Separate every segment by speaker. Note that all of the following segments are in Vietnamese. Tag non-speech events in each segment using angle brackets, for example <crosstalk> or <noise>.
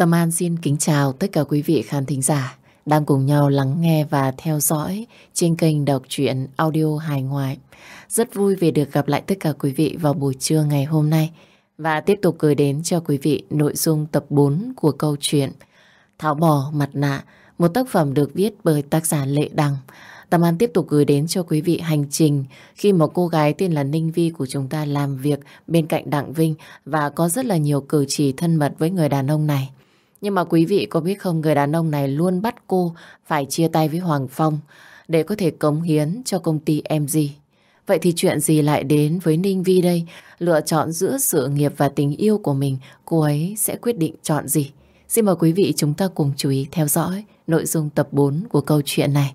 Speaker 1: Tâm An xin kính chào tất cả quý vị khán thính giả đang cùng nhau lắng nghe và theo dõi trên kênh đọc truyện audio hài ngoại. Rất vui vì được gặp lại tất cả quý vị vào buổi trưa ngày hôm nay và tiếp tục gửi đến cho quý vị nội dung tập 4 của câu chuyện Tháo bỏ mặt nạ, một tác phẩm được viết bởi tác giả Lệ Đằng. Tâm An tiếp tục gửi đến cho quý vị hành trình khi một cô gái tên là Ninh Vi của chúng ta làm việc bên cạnh Đặng Vinh và có rất là nhiều cử chỉ thân mật với người đàn ông này. Nhưng mà quý vị có biết không, người đàn ông này luôn bắt cô phải chia tay với Hoàng Phong để có thể cống hiến cho công ty MG. Vậy thì chuyện gì lại đến với Ninh Vi đây? Lựa chọn giữa sự nghiệp và tình yêu của mình, cô ấy sẽ quyết định chọn gì? Xin mời quý vị chúng ta cùng chú ý theo dõi nội dung tập 4 của câu chuyện này.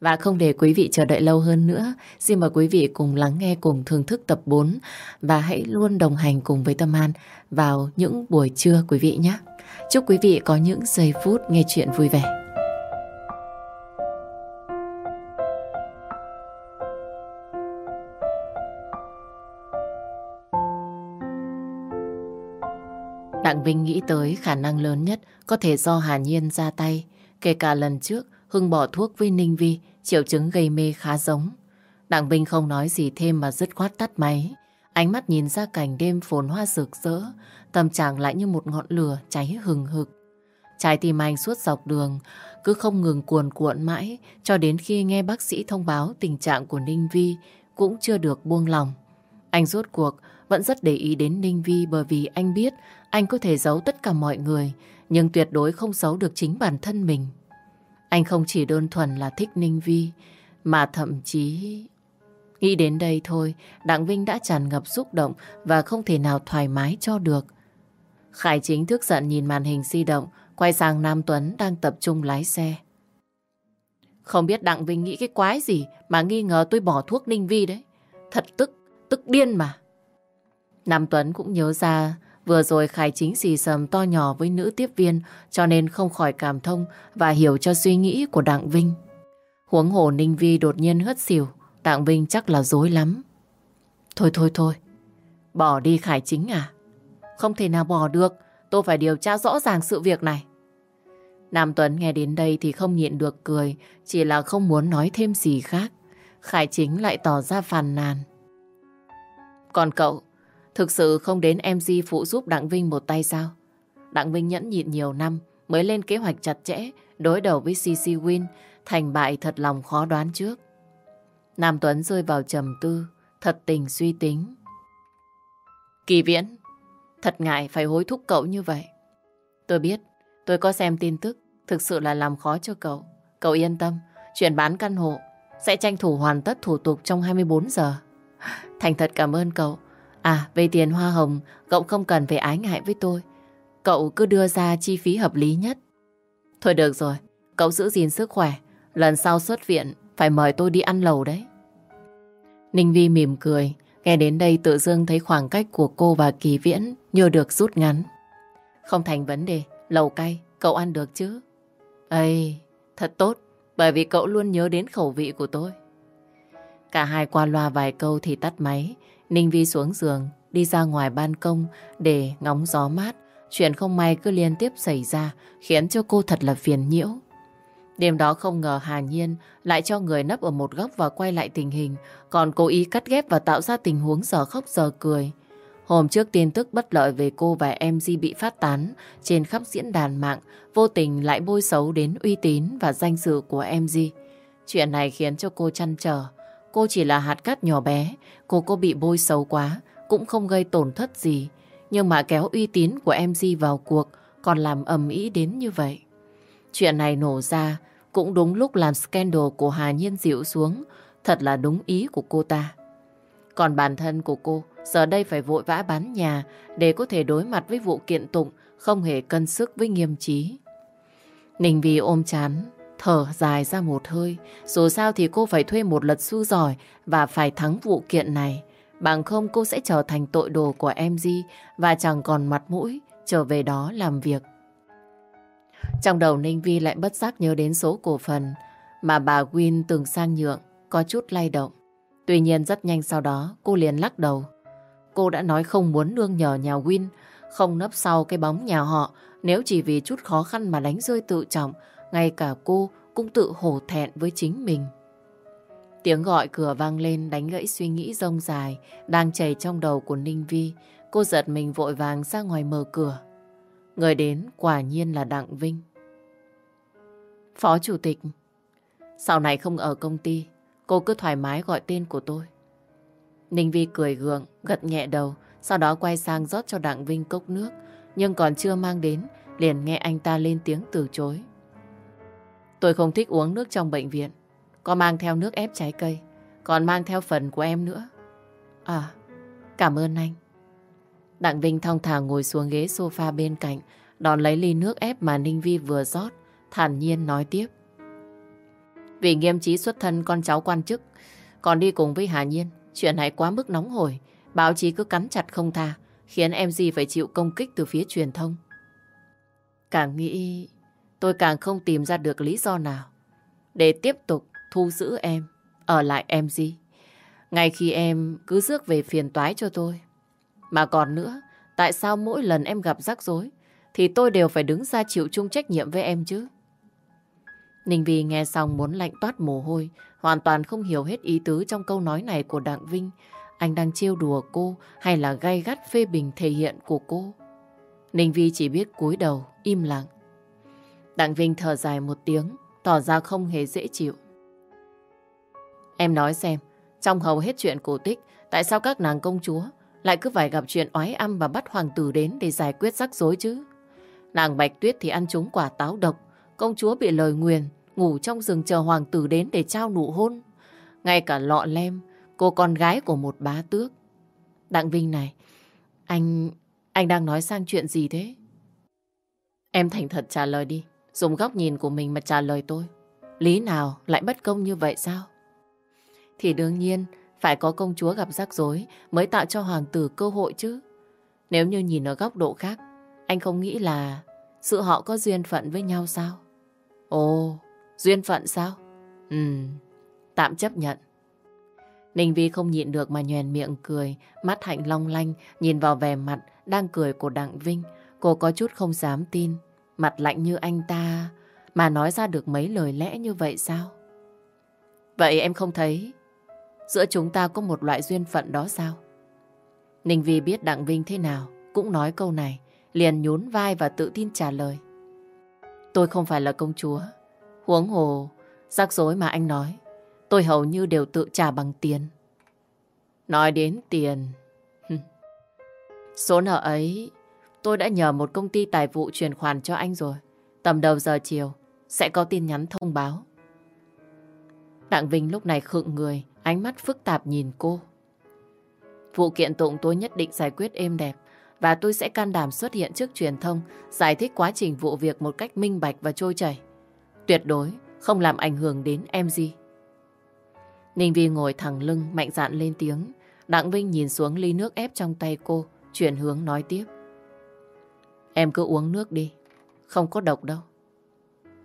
Speaker 1: Và không để quý vị chờ đợi lâu hơn nữa, xin mời quý vị cùng lắng nghe cùng thưởng thức tập 4 và hãy luôn đồng hành cùng với Tâm An vào những buổi trưa quý vị nhé. Chúc quý vị có những giây phút nghe chuyện vui vẻ. Đặng Vinh nghĩ tới khả năng lớn nhất có thể do Hà Nhiên ra tay. Kể cả lần trước, Hưng bỏ thuốc với Ninh Vi, triệu chứng gây mê khá giống. Đặng Vinh không nói gì thêm mà dứt khoát tắt máy. Ánh mắt nhìn ra cảnh đêm phồn hoa rực rỡ, tâm trạng lại như một ngọn lửa cháy hừng hực. Trái tim anh suốt dọc đường, cứ không ngừng cuồn cuộn mãi, cho đến khi nghe bác sĩ thông báo tình trạng của Ninh Vi cũng chưa được buông lòng. Anh rốt cuộc vẫn rất để ý đến Ninh Vi bởi vì anh biết anh có thể giấu tất cả mọi người, nhưng tuyệt đối không giấu được chính bản thân mình. Anh không chỉ đơn thuần là thích Ninh Vi, mà thậm chí... Nghĩ đến đây thôi, Đặng Vinh đã tràn ngập xúc động và không thể nào thoải mái cho được. Khải chính thức giận nhìn màn hình di động, quay sang Nam Tuấn đang tập trung lái xe. Không biết Đặng Vinh nghĩ cái quái gì mà nghi ngờ tôi bỏ thuốc Ninh Vi đấy. Thật tức, tức điên mà. Nam Tuấn cũng nhớ ra vừa rồi Khải chính xì sầm to nhỏ với nữ tiếp viên cho nên không khỏi cảm thông và hiểu cho suy nghĩ của Đặng Vinh. Huống hồ Ninh Vi đột nhiên hất xỉu, Tạng Vinh chắc là dối lắm. Thôi thôi thôi, bỏ đi Khải chính à? Không thể nào bỏ được, tôi phải điều tra rõ ràng sự việc này. Nam Tuấn nghe đến đây thì không nhịn được cười, chỉ là không muốn nói thêm gì khác. Khải chính lại tỏ ra phàn nàn. Còn cậu, thực sự không đến MC phụ giúp Đặng Vinh một tay sao? Đặng Vinh nhẫn nhịn nhiều năm mới lên kế hoạch chặt chẽ đối đầu với CC Win, thành bại thật lòng khó đoán trước. Nam Tuấn rơi vào trầm tư, thật tình suy tính. Kỳ viễn, thật ngại phải hối thúc cậu như vậy. Tôi biết, tôi có xem tin tức, thực sự là làm khó cho cậu. Cậu yên tâm, chuyện bán căn hộ sẽ tranh thủ hoàn tất thủ tục trong 24 giờ. Thành thật cảm ơn cậu. À, về tiền hoa hồng, cậu không cần phải ái ngại với tôi. Cậu cứ đưa ra chi phí hợp lý nhất. Thôi được rồi, cậu giữ gìn sức khỏe. Lần sau xuất viện, phải mời tôi đi ăn lầu đấy. Ninh Vi mỉm cười, nghe đến đây tự dưng thấy khoảng cách của cô và Kỳ Viễn như được rút ngắn. Không thành vấn đề, lầu cay, cậu ăn được chứ? Ây, thật tốt, bởi vì cậu luôn nhớ đến khẩu vị của tôi. Cả hai qua loa vài câu thì tắt máy, Ninh Vi xuống giường, đi ra ngoài ban công để ngóng gió mát. Chuyện không may cứ liên tiếp xảy ra khiến cho cô thật là phiền nhiễu. Đêm đó không ngờ Hà Nhiên lại cho người nấp ở một góc và quay lại tình hình, còn cố ý cắt ghép và tạo ra tình huống giờ khóc giờ cười. Hôm trước tin tức bất lợi về cô và em Di bị phát tán trên khắp diễn đàn mạng, vô tình lại bôi xấu đến uy tín và danh dự của em Di. Chuyện này khiến cho cô chăn trở. Cô chỉ là hạt cát nhỏ bé, cô có bị bôi xấu quá, cũng không gây tổn thất gì. Nhưng mà kéo uy tín của em Di vào cuộc còn làm ầm ĩ đến như vậy. Chuyện này nổ ra cũng đúng lúc làm scandal của Hà Nhiên dịu xuống, thật là đúng ý của cô ta. Còn bản thân của cô giờ đây phải vội vã bán nhà để có thể đối mặt với vụ kiện tụng không hề cân sức với nghiêm trí. Ninh Vi ôm chán, thở dài ra một hơi. Dù sao thì cô phải thuê một luật sư giỏi và phải thắng vụ kiện này. Bằng không cô sẽ trở thành tội đồ của em di và chẳng còn mặt mũi trở về đó làm việc. Trong đầu Ninh Vi lại bất giác nhớ đến số cổ phần mà bà Win từng sang nhượng, có chút lay động. Tuy nhiên rất nhanh sau đó cô liền lắc đầu. Cô đã nói không muốn nương nhờ nhà Win, không nấp sau cái bóng nhà họ Nếu chỉ vì chút khó khăn mà đánh rơi tự trọng, ngay cả cô cũng tự hổ thẹn với chính mình. Tiếng gọi cửa vang lên đánh gãy suy nghĩ rông dài đang chảy trong đầu của Ninh Vi. Cô giật mình vội vàng ra ngoài mở cửa. Người đến quả nhiên là Đặng Vinh. Phó Chủ tịch, sau này không ở công ty, cô cứ thoải mái gọi tên của tôi. Ninh Vi cười gượng, gật nhẹ đầu, sau đó quay sang rót cho Đặng Vinh cốc nước, nhưng còn chưa mang đến, liền nghe anh ta lên tiếng từ chối. Tôi không thích uống nước trong bệnh viện, có mang theo nước ép trái cây, còn mang theo phần của em nữa. À, cảm ơn anh. Đặng Vinh thong thả ngồi xuống ghế sofa bên cạnh, đón lấy ly nước ép mà Ninh Vi vừa rót, thản nhiên nói tiếp. Vì nghiêm trí xuất thân con cháu quan chức, còn đi cùng với Hà Nhiên, chuyện này quá mức nóng hổi, báo chí cứ cắn chặt không tha, khiến em gì phải chịu công kích từ phía truyền thông. Càng nghĩ, tôi càng không tìm ra được lý do nào để tiếp tục thu giữ em, ở lại em gì. Ngay khi em cứ rước về phiền toái cho tôi. Mà còn nữa, tại sao mỗi lần em gặp rắc rối thì tôi đều phải đứng ra chịu chung trách nhiệm với em chứ? Ninh Vi nghe xong muốn lạnh toát mồ hôi, hoàn toàn không hiểu hết ý tứ trong câu nói này của Đặng Vinh. Anh đang trêu đùa cô hay là gay gắt phê bình thể hiện của cô? Ninh Vi chỉ biết cúi đầu, im lặng. Đặng Vinh thở dài một tiếng, tỏ ra không hề dễ chịu. Em nói xem, trong hầu hết chuyện cổ tích, tại sao các nàng công chúa lại cứ phải gặp chuyện oái âm và bắt hoàng tử đến để giải quyết rắc rối chứ? Nàng Bạch Tuyết thì ăn trúng quả táo độc, công chúa bị lời nguyền, ngủ trong rừng chờ hoàng tử đến để trao nụ hôn. Ngay cả lọ lem, cô con gái của một bá tước. Đặng Vinh này, anh... anh đang nói sang chuyện gì thế? Em thành thật trả lời đi, dùng góc nhìn của mình mà trả lời tôi. Lý nào lại bất công như vậy sao? Thì đương nhiên, phải có công chúa gặp rắc rối mới tạo cho hoàng tử cơ hội chứ. Nếu như nhìn ở góc độ khác, anh không nghĩ là sự họ có duyên phận với nhau sao? Ồ, duyên phận sao? Ừ, tạm chấp nhận. Ninh Vi không nhịn được mà nhoèn miệng cười, mắt hạnh long lanh, nhìn vào vẻ mặt đang cười của Đặng Vinh. Cô có chút không dám tin, mặt lạnh như anh ta, mà nói ra được mấy lời lẽ như vậy sao? Vậy em không thấy giữa chúng ta có một loại duyên phận đó sao? Ninh Vi biết Đặng Vinh thế nào, cũng nói câu này, liền nhún vai và tự tin trả lời. Tôi không phải là công chúa, huống hồ, rắc rối mà anh nói, tôi hầu như đều tự trả bằng tiền. Nói đến tiền, số nợ ấy tôi đã nhờ một công ty tài vụ chuyển khoản cho anh rồi. Tầm đầu giờ chiều sẽ có tin nhắn thông báo. Đặng Vinh lúc này khựng người, ánh mắt phức tạp nhìn cô. Vụ kiện tụng tôi nhất định giải quyết êm đẹp và tôi sẽ can đảm xuất hiện trước truyền thông giải thích quá trình vụ việc một cách minh bạch và trôi chảy. Tuyệt đối không làm ảnh hưởng đến em gì. Ninh Vi ngồi thẳng lưng mạnh dạn lên tiếng. Đặng Vinh nhìn xuống ly nước ép trong tay cô, chuyển hướng nói tiếp. Em cứ uống nước đi, không có độc đâu.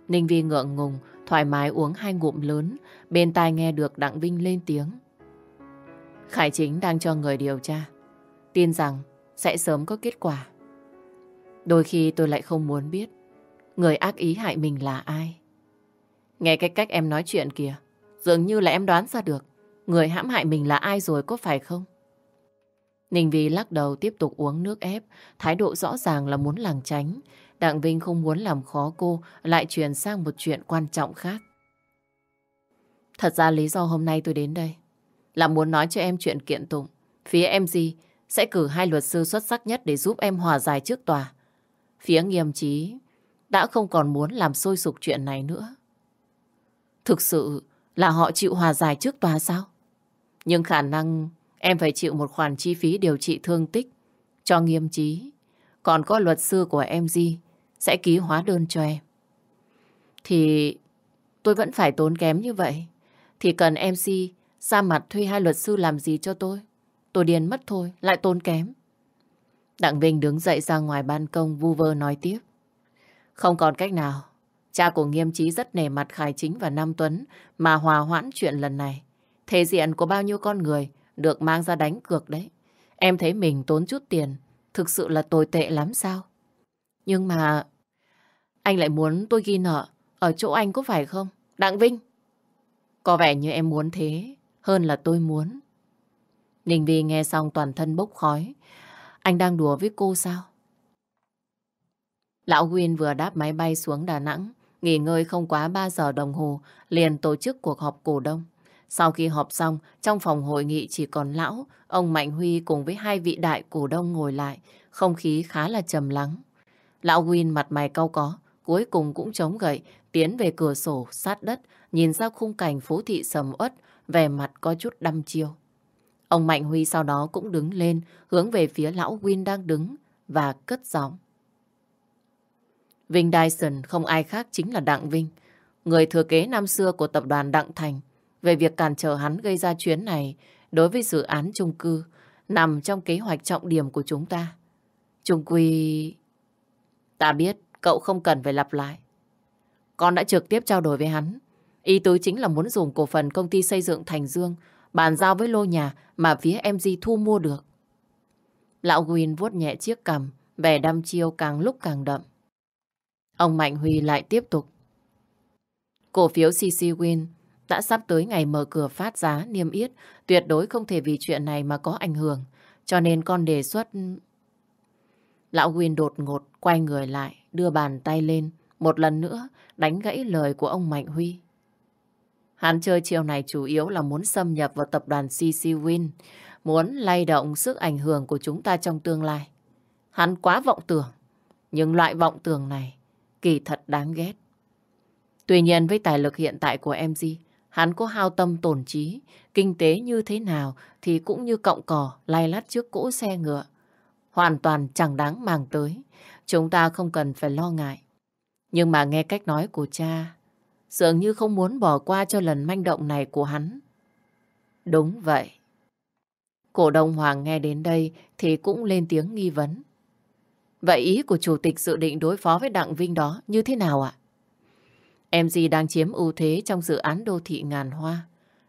Speaker 1: Ninh Vi ngượng ngùng, thoải mái uống hai ngụm lớn, bên tai nghe được Đặng Vinh lên tiếng. Khải Chính đang cho người điều tra, tin rằng sẽ sớm có kết quả. Đôi khi tôi lại không muốn biết người ác ý hại mình là ai. Nghe cái cách em nói chuyện kìa, dường như là em đoán ra được người hãm hại mình là ai rồi có phải không? Ninh Vi lắc đầu tiếp tục uống nước ép, thái độ rõ ràng là muốn làng tránh. Đặng Vinh không muốn làm khó cô, lại chuyển sang một chuyện quan trọng khác. Thật ra lý do hôm nay tôi đến đây là muốn nói cho em chuyện kiện tụng. Phía em gì sẽ cử hai luật sư xuất sắc nhất để giúp em hòa giải trước tòa. Phía nghiêm trí đã không còn muốn làm sôi sục chuyện này nữa. Thực sự là họ chịu hòa giải trước tòa sao? Nhưng khả năng em phải chịu một khoản chi phí điều trị thương tích cho nghiêm trí. Còn có luật sư của em gì sẽ ký hóa đơn cho em. Thì tôi vẫn phải tốn kém như vậy. Thì cần MC ra mặt thuê hai luật sư làm gì cho tôi? Tôi điên mất thôi, lại tốn kém. Đặng Vinh đứng dậy ra ngoài ban công vu vơ nói tiếp. Không còn cách nào. Cha của nghiêm trí rất nể mặt Khải Chính và Nam Tuấn mà hòa hoãn chuyện lần này. Thể diện của bao nhiêu con người được mang ra đánh cược đấy. Em thấy mình tốn chút tiền thực sự là tồi tệ lắm sao? Nhưng mà anh lại muốn tôi ghi nợ ở chỗ anh có phải không? Đặng Vinh? Có vẻ như em muốn thế hơn là tôi muốn. Ninh Vi nghe xong toàn thân bốc khói. Anh đang đùa với cô sao? Lão Nguyên vừa đáp máy bay xuống Đà Nẵng, nghỉ ngơi không quá 3 giờ đồng hồ, liền tổ chức cuộc họp cổ đông. Sau khi họp xong, trong phòng hội nghị chỉ còn lão, ông Mạnh Huy cùng với hai vị đại cổ đông ngồi lại, không khí khá là trầm lắng. Lão Win mặt mày cau có, cuối cùng cũng chống gậy, tiến về cửa sổ sát đất, nhìn ra khung cảnh phố thị sầm uất, vẻ mặt có chút đăm chiêu. Ông Mạnh Huy sau đó cũng đứng lên, hướng về phía lão Win đang đứng và cất giọng. Vinh Dyson không ai khác chính là Đặng Vinh, người thừa kế năm xưa của tập đoàn Đặng Thành, về việc cản trở hắn gây ra chuyến này đối với dự án chung cư nằm trong kế hoạch trọng điểm của chúng ta. Trung quy... Ta biết cậu không cần phải lặp lại. Con đã trực tiếp trao đổi với hắn. Ý tứ chính là muốn dùng cổ phần công ty xây dựng Thành Dương bàn giao với lô nhà mà phía MG thu mua được. Lão Gwyn vuốt nhẹ chiếc cằm, vẻ đăm chiêu càng lúc càng đậm. Ông Mạnh Huy lại tiếp tục. Cổ phiếu CC Win đã sắp tới ngày mở cửa phát giá niêm yết, tuyệt đối không thể vì chuyện này mà có ảnh hưởng. Cho nên con đề xuất... Lão Quyên đột ngột quay người lại, đưa bàn tay lên, một lần nữa đánh gãy lời của ông Mạnh Huy. Hắn chơi chiều này chủ yếu là muốn xâm nhập vào tập đoàn CC Win, muốn lay động sức ảnh hưởng của chúng ta trong tương lai. Hắn quá vọng tưởng, nhưng loại vọng tưởng này kỳ thật đáng ghét. Tuy nhiên với tài lực hiện tại của MG, hắn có hao tâm tổn trí, kinh tế như thế nào thì cũng như cọng cỏ lay lắt trước cỗ xe ngựa. Hoàn toàn chẳng đáng màng tới, chúng ta không cần phải lo ngại. Nhưng mà nghe cách nói của cha, dường như không muốn bỏ qua cho lần manh động này của hắn. Đúng vậy. Cổ đông Hoàng nghe đến đây thì cũng lên tiếng nghi vấn. Vậy ý của chủ tịch dự định đối phó với Đặng Vinh đó như thế nào ạ? em gì đang chiếm ưu thế trong dự án đô thị ngàn hoa.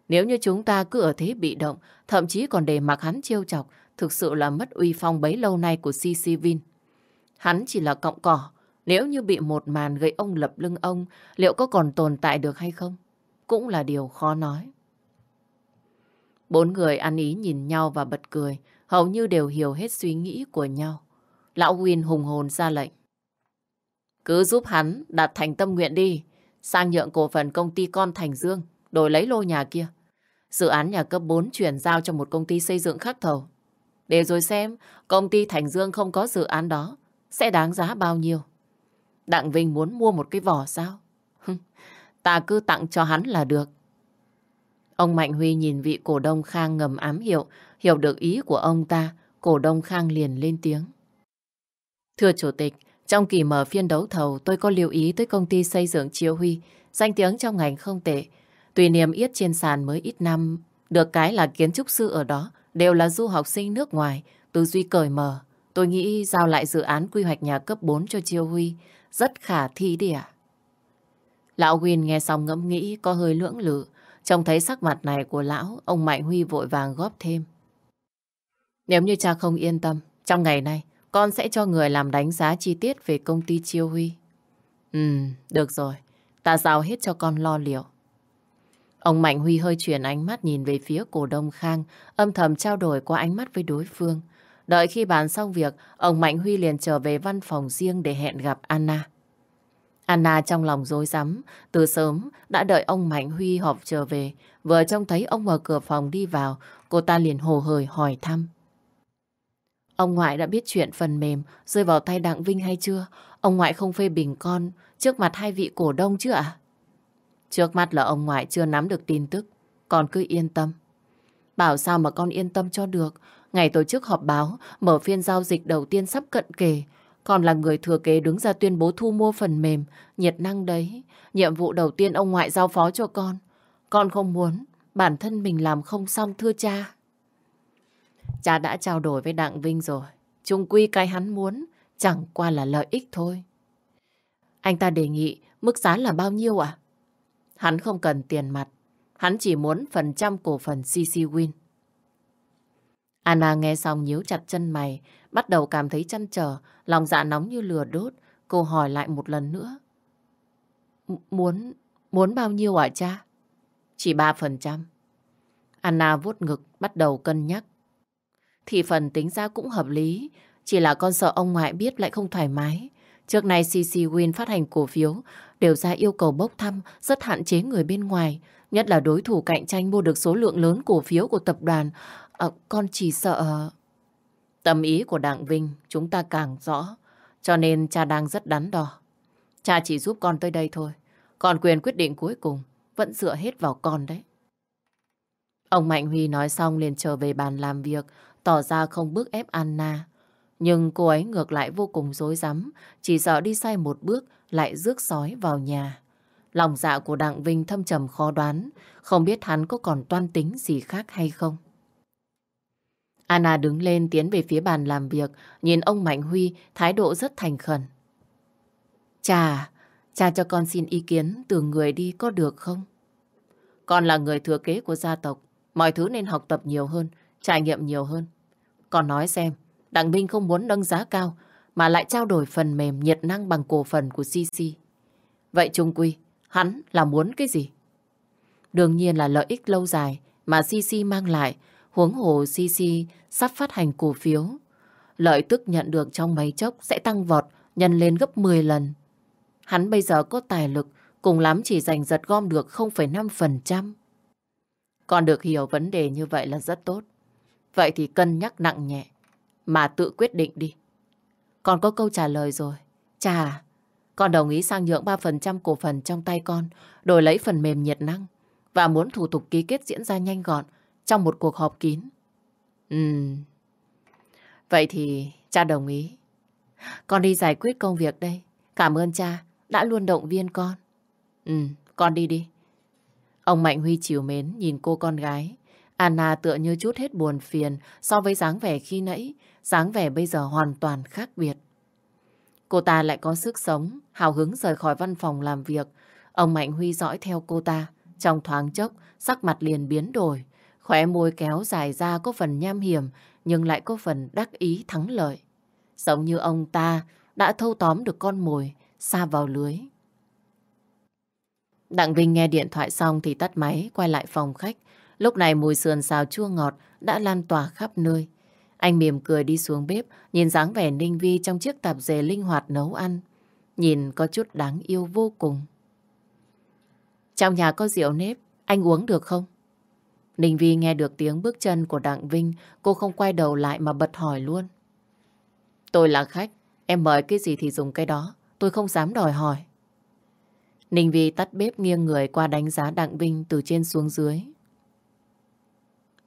Speaker 1: Nếu như chúng ta cứ ở thế bị động, thậm chí còn để mặc hắn chiêu chọc, thực sự là mất uy phong bấy lâu nay của CC Vin. Hắn chỉ là cọng cỏ, nếu như bị một màn gây ông lập lưng ông, liệu có còn tồn tại được hay không? Cũng là điều khó nói. Bốn người ăn ý nhìn nhau và bật cười, hầu như đều hiểu hết suy nghĩ của nhau. Lão Win hùng hồn ra lệnh. Cứ giúp hắn đạt thành tâm nguyện đi, sang nhượng cổ phần công ty con Thành Dương, đổi lấy lô nhà kia. Dự án nhà cấp 4 chuyển giao cho một công ty xây dựng khác thầu. Để rồi xem công ty Thành Dương không có dự án đó sẽ đáng giá bao nhiêu. Đặng Vinh muốn mua một cái vỏ sao? Ta cứ tặng cho hắn là được. Ông Mạnh Huy nhìn vị cổ đông Khang ngầm ám hiệu, hiểu được ý của ông ta, cổ đông Khang liền lên tiếng. Thưa Chủ tịch, trong kỳ mở phiên đấu thầu tôi có lưu ý tới công ty xây dựng Chiêu Huy, danh tiếng trong ngành không tệ. Tùy niềm yết trên sàn mới ít năm, được cái là kiến trúc sư ở đó đều là du học sinh nước ngoài, tư duy cởi mở. Tôi nghĩ giao lại dự án quy hoạch nhà cấp 4 cho Chiêu Huy rất khả thi đi ạ. Lão Huyên nghe xong ngẫm nghĩ có hơi lưỡng lự. Trông thấy sắc mặt này của lão, ông Mạnh Huy vội vàng góp thêm. Nếu như cha không yên tâm, trong ngày nay con sẽ cho người làm đánh giá chi tiết về công ty Chiêu Huy. Ừ, được rồi. Ta giao hết cho con lo liệu. Ông Mạnh Huy hơi chuyển ánh mắt nhìn về phía cổ đông Khang, âm thầm trao đổi qua ánh mắt với đối phương. Đợi khi bàn xong việc, ông Mạnh Huy liền trở về văn phòng riêng để hẹn gặp Anna. Anna trong lòng dối rắm từ sớm đã đợi ông Mạnh Huy họp trở về. Vừa trông thấy ông mở cửa phòng đi vào, cô ta liền hồ hởi hỏi thăm. Ông ngoại đã biết chuyện phần mềm rơi vào tay Đặng Vinh hay chưa? Ông ngoại không phê bình con trước mặt hai vị cổ đông chứ ạ? Trước mắt là ông ngoại chưa nắm được tin tức, con cứ yên tâm. Bảo sao mà con yên tâm cho được. Ngày tổ chức họp báo, mở phiên giao dịch đầu tiên sắp cận kề. Còn là người thừa kế đứng ra tuyên bố thu mua phần mềm, nhiệt năng đấy. Nhiệm vụ đầu tiên ông ngoại giao phó cho con. Con không muốn bản thân mình làm không xong thưa cha. Cha đã trao đổi với Đặng Vinh rồi. Trung quy cái hắn muốn chẳng qua là lợi ích thôi. Anh ta đề nghị mức giá là bao nhiêu ạ? Hắn không cần tiền mặt. Hắn chỉ muốn phần trăm cổ phần CC Win. Anna nghe xong nhíu chặt chân mày, bắt đầu cảm thấy chăn trở, lòng dạ nóng như lửa đốt. Cô hỏi lại một lần nữa. Muốn, muốn bao nhiêu ạ cha? Chỉ 3%. Anna vuốt ngực, bắt đầu cân nhắc. Thì phần tính ra cũng hợp lý, chỉ là con sợ ông ngoại biết lại không thoải mái. Trước này CC Win phát hành cổ phiếu đều ra yêu cầu bốc thăm rất hạn chế người bên ngoài, nhất là đối thủ cạnh tranh mua được số lượng lớn cổ phiếu của tập đoàn. À, con chỉ sợ... Ờ, tâm ý của Đặng Vinh chúng ta càng rõ, cho nên cha đang rất đắn đo. Cha chỉ giúp con tới đây thôi, còn quyền quyết định cuối cùng vẫn dựa hết vào con đấy. Ông Mạnh Huy nói xong liền trở về bàn làm việc, tỏ ra không bức ép Anna. Nhưng cô ấy ngược lại vô cùng dối rắm chỉ sợ đi sai một bước lại rước sói vào nhà. Lòng dạ của Đặng Vinh thâm trầm khó đoán, không biết hắn có còn toan tính gì khác hay không. Anna đứng lên tiến về phía bàn làm việc, nhìn ông Mạnh Huy thái độ rất thành khẩn. Chà, cha cho con xin ý kiến từ người đi có được không? Con là người thừa kế của gia tộc, mọi thứ nên học tập nhiều hơn, trải nghiệm nhiều hơn. Con nói xem, Đặng Minh không muốn nâng giá cao mà lại trao đổi phần mềm nhiệt năng bằng cổ phần của CC. Vậy Trung Quy, hắn là muốn cái gì? Đương nhiên là lợi ích lâu dài mà CC mang lại, huống hồ CC sắp phát hành cổ phiếu. Lợi tức nhận được trong mấy chốc sẽ tăng vọt, nhân lên gấp 10 lần. Hắn bây giờ có tài lực, cùng lắm chỉ giành giật gom được 0,5%. Còn được hiểu vấn đề như vậy là rất tốt. Vậy thì cân nhắc nặng nhẹ, mà tự quyết định đi. Con có câu trả lời rồi. Chà, con đồng ý sang nhượng 3% cổ phần trong tay con, đổi lấy phần mềm nhiệt năng và muốn thủ tục ký kết diễn ra nhanh gọn trong một cuộc họp kín. Ừm. Vậy thì cha đồng ý. Con đi giải quyết công việc đây. Cảm ơn cha đã luôn động viên con. Ừ, con đi đi. Ông Mạnh Huy chiều mến nhìn cô con gái. Anna tựa như chút hết buồn phiền so với dáng vẻ khi nãy. Dáng vẻ bây giờ hoàn toàn khác biệt. Cô ta lại có sức sống, hào hứng rời khỏi văn phòng làm việc. Ông Mạnh Huy dõi theo cô ta. Trong thoáng chốc, sắc mặt liền biến đổi. Khỏe môi kéo dài ra có phần nham hiểm, nhưng lại có phần đắc ý thắng lợi. Giống như ông ta đã thâu tóm được con mồi, xa vào lưới. Đặng Vinh nghe điện thoại xong thì tắt máy, quay lại phòng khách. Lúc này mùi sườn xào chua ngọt đã lan tỏa khắp nơi. Anh mỉm cười đi xuống bếp, nhìn dáng vẻ Ninh Vi trong chiếc tạp dề linh hoạt nấu ăn. Nhìn có chút đáng yêu vô cùng. Trong nhà có rượu nếp, anh uống được không? Ninh Vi nghe được tiếng bước chân của Đặng Vinh, cô không quay đầu lại mà bật hỏi luôn. Tôi là khách, em mời cái gì thì dùng cái đó, tôi không dám đòi hỏi. Ninh Vi tắt bếp nghiêng người qua đánh giá Đặng Vinh từ trên xuống dưới.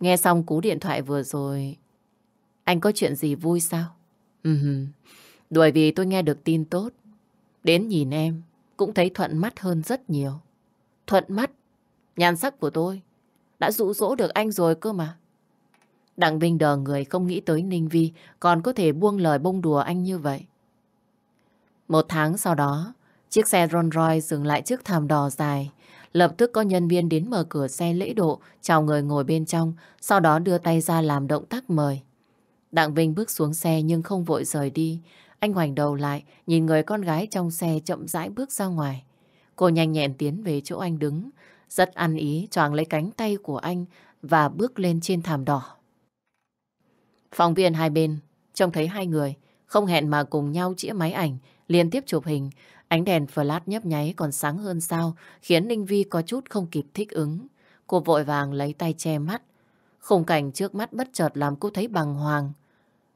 Speaker 1: Nghe xong cú điện thoại vừa rồi, anh có chuyện gì vui sao? Ừ, đuổi vì tôi nghe được tin tốt. Đến nhìn em, cũng thấy thuận mắt hơn rất nhiều. Thuận mắt, nhan sắc của tôi đã dụ dỗ được anh rồi cơ mà. Đặng Vinh đờ người không nghĩ tới Ninh Vi còn có thể buông lời bông đùa anh như vậy. Một tháng sau đó, chiếc xe Rolls Royce dừng lại trước thảm đỏ dài. Lập tức có nhân viên đến mở cửa xe lễ độ, chào người ngồi bên trong, sau đó đưa tay ra làm động tác mời. Đặng Vinh bước xuống xe nhưng không vội rời đi. Anh ngoảnh đầu lại, nhìn người con gái trong xe chậm rãi bước ra ngoài. Cô nhanh nhẹn tiến về chỗ anh đứng, rất ăn ý choàng lấy cánh tay của anh và bước lên trên thảm đỏ. Phóng viên hai bên trông thấy hai người không hẹn mà cùng nhau chĩa máy ảnh liên tiếp chụp hình. Ánh đèn flash nhấp nháy còn sáng hơn sao khiến Ninh Vi có chút không kịp thích ứng. Cô vội vàng lấy tay che mắt. Khung cảnh trước mắt bất chợt làm cô thấy bằng hoàng.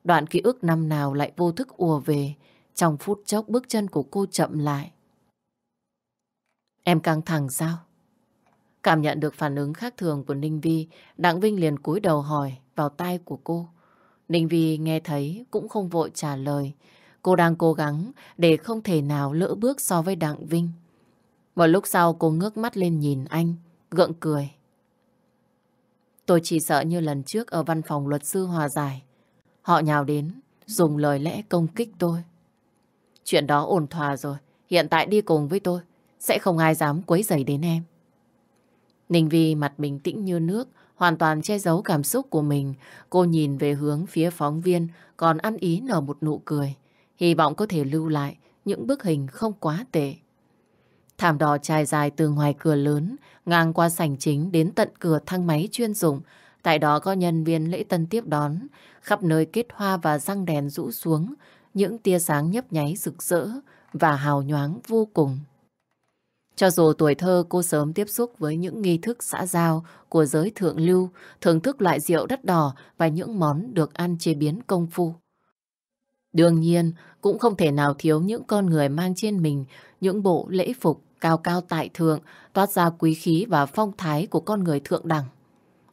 Speaker 1: Đoạn ký ức năm nào lại vô thức ùa về. Trong phút chốc bước chân của cô chậm lại. Em căng thẳng sao? Cảm nhận được phản ứng khác thường của Ninh Vi, Đặng Vinh liền cúi đầu hỏi vào tai của cô. Ninh Vi nghe thấy cũng không vội trả lời. Cô đang cố gắng để không thể nào lỡ bước so với Đặng Vinh. Một lúc sau cô ngước mắt lên nhìn anh, gượng cười. Tôi chỉ sợ như lần trước ở văn phòng luật sư hòa giải. Họ nhào đến, dùng lời lẽ công kích tôi. Chuyện đó ổn thỏa rồi, hiện tại đi cùng với tôi. Sẽ không ai dám quấy rầy đến em. Ninh Vi mặt bình tĩnh như nước, hoàn toàn che giấu cảm xúc của mình. Cô nhìn về hướng phía phóng viên, còn ăn ý nở một nụ cười. Hy vọng có thể lưu lại những bức hình không quá tệ. Thảm đỏ trải dài từ ngoài cửa lớn, ngang qua sảnh chính đến tận cửa thang máy chuyên dụng. Tại đó có nhân viên lễ tân tiếp đón, khắp nơi kết hoa và răng đèn rũ xuống, những tia sáng nhấp nháy rực rỡ và hào nhoáng vô cùng. Cho dù tuổi thơ cô sớm tiếp xúc với những nghi thức xã giao của giới thượng lưu, thưởng thức loại rượu đắt đỏ và những món được ăn chế biến công phu. Đương nhiên, cũng không thể nào thiếu những con người mang trên mình những bộ lễ phục cao cao tại thượng, toát ra quý khí và phong thái của con người thượng đẳng.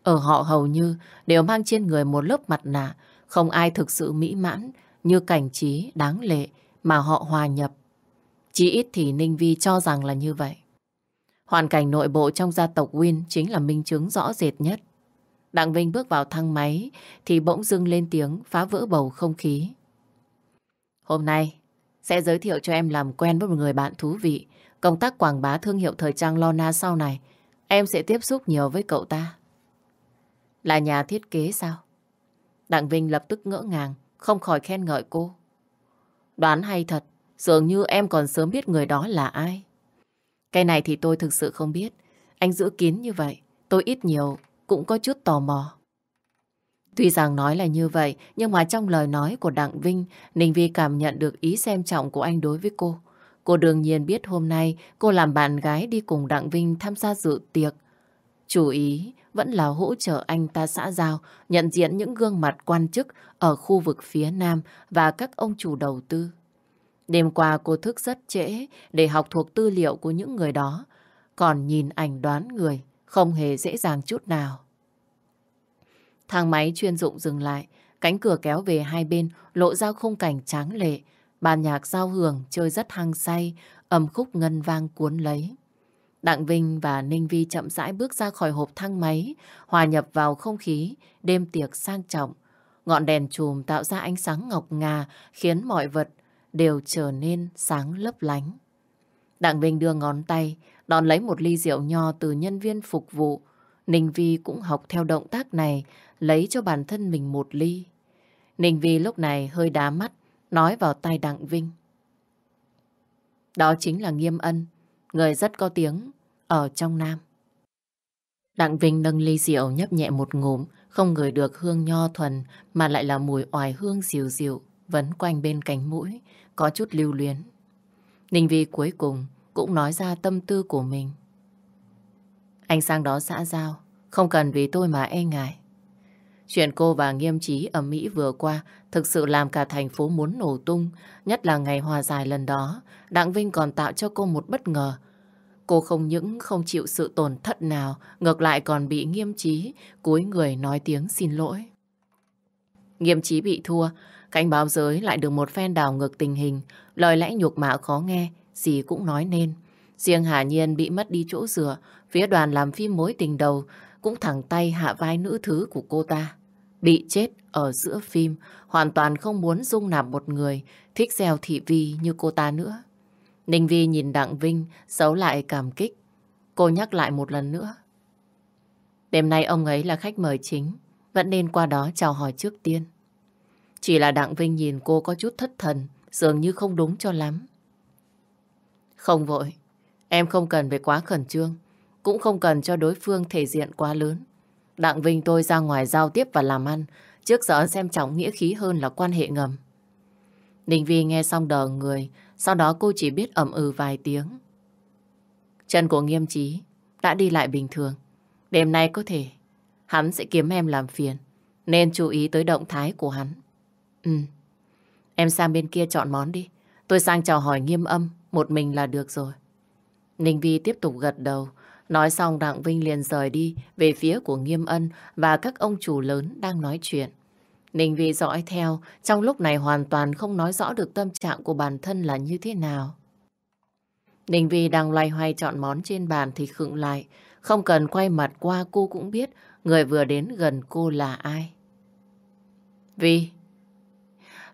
Speaker 1: Ở họ hầu như đều mang trên người một lớp mặt nạ, không ai thực sự mỹ mãn như cảnh trí đáng lệ mà họ hòa nhập. Chỉ ít thì Ninh Vi cho rằng là như vậy. Hoàn cảnh nội bộ trong gia tộc Win chính là minh chứng rõ rệt nhất. Đặng Vinh bước vào thang máy thì bỗng dưng lên tiếng phá vỡ bầu không khí. Hôm nay sẽ giới thiệu cho em làm quen với một người bạn thú vị. Công tác quảng bá thương hiệu thời trang Lona sau này em sẽ tiếp xúc nhiều với cậu ta. Là nhà thiết kế sao? Đặng Vinh lập tức ngỡ ngàng, không khỏi khen ngợi cô. Đoán hay thật, dường như em còn sớm biết người đó là ai. Cái này thì tôi thực sự không biết. Anh giữ kín như vậy, tôi ít nhiều cũng có chút tò mò. Tuy rằng nói là như vậy, nhưng mà trong lời nói của Đặng Vinh, Ninh Vi cảm nhận được ý xem trọng của anh đối với cô. Cô đương nhiên biết hôm nay cô làm bạn gái đi cùng Đặng Vinh tham gia dự tiệc. Chủ ý vẫn là hỗ trợ anh ta xã giao, nhận diện những gương mặt quan chức ở khu vực phía Nam và các ông chủ đầu tư. Đêm qua cô thức rất trễ để học thuộc tư liệu của những người đó, còn nhìn ảnh đoán người không hề dễ dàng chút nào. Thang máy chuyên dụng dừng lại, cánh cửa kéo về hai bên, lộ ra khung cảnh tráng lệ. Bàn nhạc giao hưởng chơi rất hăng say, âm khúc ngân vang cuốn lấy. Đặng Vinh và Ninh Vi chậm rãi bước ra khỏi hộp thang máy, hòa nhập vào không khí, đêm tiệc sang trọng. Ngọn đèn chùm tạo ra ánh sáng ngọc ngà, khiến mọi vật đều trở nên sáng lấp lánh. Đặng Vinh đưa ngón tay, đón lấy một ly rượu nho từ nhân viên phục vụ. Ninh Vi cũng học theo động tác này, lấy cho bản thân mình một ly. Ninh Vi lúc này hơi đá mắt, nói vào tai Đặng Vinh. Đó chính là Nghiêm Ân, người rất có tiếng ở trong Nam. Đặng Vinh nâng ly rượu nhấp nhẹ một ngụm, không ngửi được hương nho thuần mà lại là mùi oải hương dịu dịu vấn quanh bên cánh mũi, có chút lưu luyến. Ninh Vi cuối cùng cũng nói ra tâm tư của mình. Anh sang đó xã giao, không cần vì tôi mà e ngại. Chuyện cô và nghiêm trí ở Mỹ vừa qua thực sự làm cả thành phố muốn nổ tung, nhất là ngày hòa giải lần đó. Đặng Vinh còn tạo cho cô một bất ngờ. Cô không những không chịu sự tổn thất nào, ngược lại còn bị nghiêm trí, cúi người nói tiếng xin lỗi. Nghiêm trí bị thua, cảnh báo giới lại được một phen đảo ngược tình hình, lời lẽ nhục mạ khó nghe, gì cũng nói nên. Riêng Hà Nhiên bị mất đi chỗ dựa, phía đoàn làm phim mối tình đầu cũng thẳng tay hạ vai nữ thứ của cô ta bị chết ở giữa phim, hoàn toàn không muốn dung nạp một người thích gieo thị vi như cô ta nữa. Ninh Vi nhìn Đặng Vinh, giấu lại cảm kích. Cô nhắc lại một lần nữa. Đêm nay ông ấy là khách mời chính, vẫn nên qua đó chào hỏi trước tiên. Chỉ là Đặng Vinh nhìn cô có chút thất thần, dường như không đúng cho lắm. Không vội, em không cần phải quá khẩn trương, cũng không cần cho đối phương thể diện quá lớn. Đặng Vinh tôi ra ngoài giao tiếp và làm ăn, trước giờ xem trọng nghĩa khí hơn là quan hệ ngầm. Ninh Vi nghe xong đờ người, sau đó cô chỉ biết ẩm ừ vài tiếng. Chân của nghiêm trí đã đi lại bình thường. Đêm nay có thể hắn sẽ kiếm em làm phiền, nên chú ý tới động thái của hắn. Ừ, em sang bên kia chọn món đi. Tôi sang chào hỏi nghiêm âm, một mình là được rồi. Ninh Vi tiếp tục gật đầu, Nói xong Đặng Vinh liền rời đi về phía của Nghiêm Ân và các ông chủ lớn đang nói chuyện. Ninh Vi dõi theo, trong lúc này hoàn toàn không nói rõ được tâm trạng của bản thân là như thế nào. Ninh Vi đang loay hoay chọn món trên bàn thì khựng lại. Không cần quay mặt qua cô cũng biết người vừa đến gần cô là ai. Vi,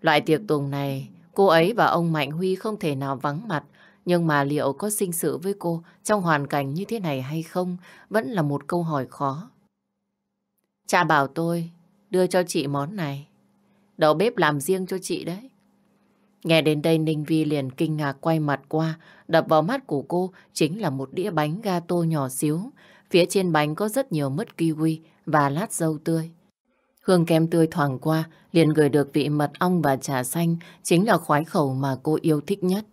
Speaker 1: loại tiệc tùng này cô ấy và ông Mạnh Huy không thể nào vắng mặt nhưng mà liệu có sinh sự với cô trong hoàn cảnh như thế này hay không vẫn là một câu hỏi khó. Cha bảo tôi đưa cho chị món này. Đầu bếp làm riêng cho chị đấy. Nghe đến đây Ninh Vi liền kinh ngạc quay mặt qua, đập vào mắt của cô chính là một đĩa bánh gato nhỏ xíu. Phía trên bánh có rất nhiều mứt kiwi và lát dâu tươi. Hương kem tươi thoảng qua, liền gửi được vị mật ong và trà xanh, chính là khoái khẩu mà cô yêu thích nhất.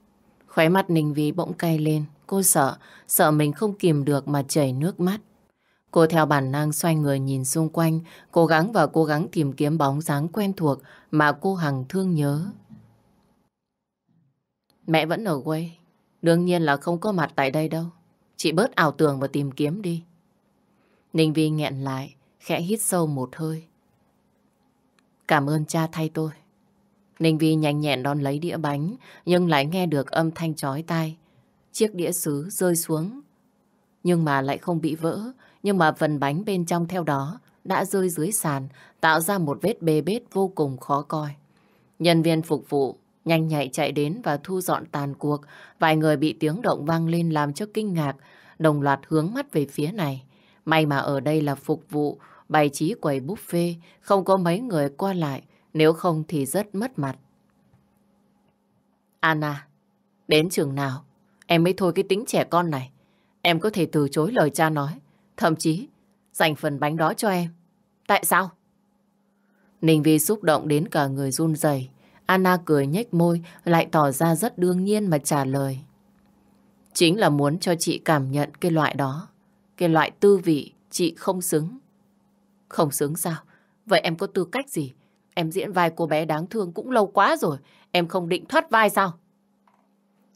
Speaker 1: Khóe mắt Ninh Vi bỗng cay lên, cô sợ, sợ mình không kìm được mà chảy nước mắt. Cô theo bản năng xoay người nhìn xung quanh, cố gắng và cố gắng tìm kiếm bóng dáng quen thuộc mà cô Hằng thương nhớ. Mẹ vẫn ở quê, đương nhiên là không có mặt tại đây đâu. Chị bớt ảo tưởng và tìm kiếm đi. Ninh Vi nghẹn lại, khẽ hít sâu một hơi. Cảm ơn cha thay tôi. Ninh Vi nhanh nhẹn đón lấy đĩa bánh, nhưng lại nghe được âm thanh chói tai. Chiếc đĩa sứ rơi xuống, nhưng mà lại không bị vỡ, nhưng mà phần bánh bên trong theo đó đã rơi dưới sàn, tạo ra một vết bê bết vô cùng khó coi. Nhân viên phục vụ nhanh nhạy chạy đến và thu dọn tàn cuộc. Vài người bị tiếng động vang lên làm cho kinh ngạc, đồng loạt hướng mắt về phía này. May mà ở đây là phục vụ, bày trí quầy buffet, không có mấy người qua lại, nếu không thì rất mất mặt. Anna, đến trường nào, em mới thôi cái tính trẻ con này. Em có thể từ chối lời cha nói, thậm chí dành phần bánh đó cho em. Tại sao? Ninh Vi xúc động đến cả người run rẩy. Anna cười nhếch môi, lại tỏ ra rất đương nhiên mà trả lời. Chính là muốn cho chị cảm nhận cái loại đó. Cái loại tư vị chị không xứng. Không xứng sao? Vậy em có tư cách gì? Em diễn vai cô bé đáng thương cũng lâu quá rồi. Em không định thoát vai sao?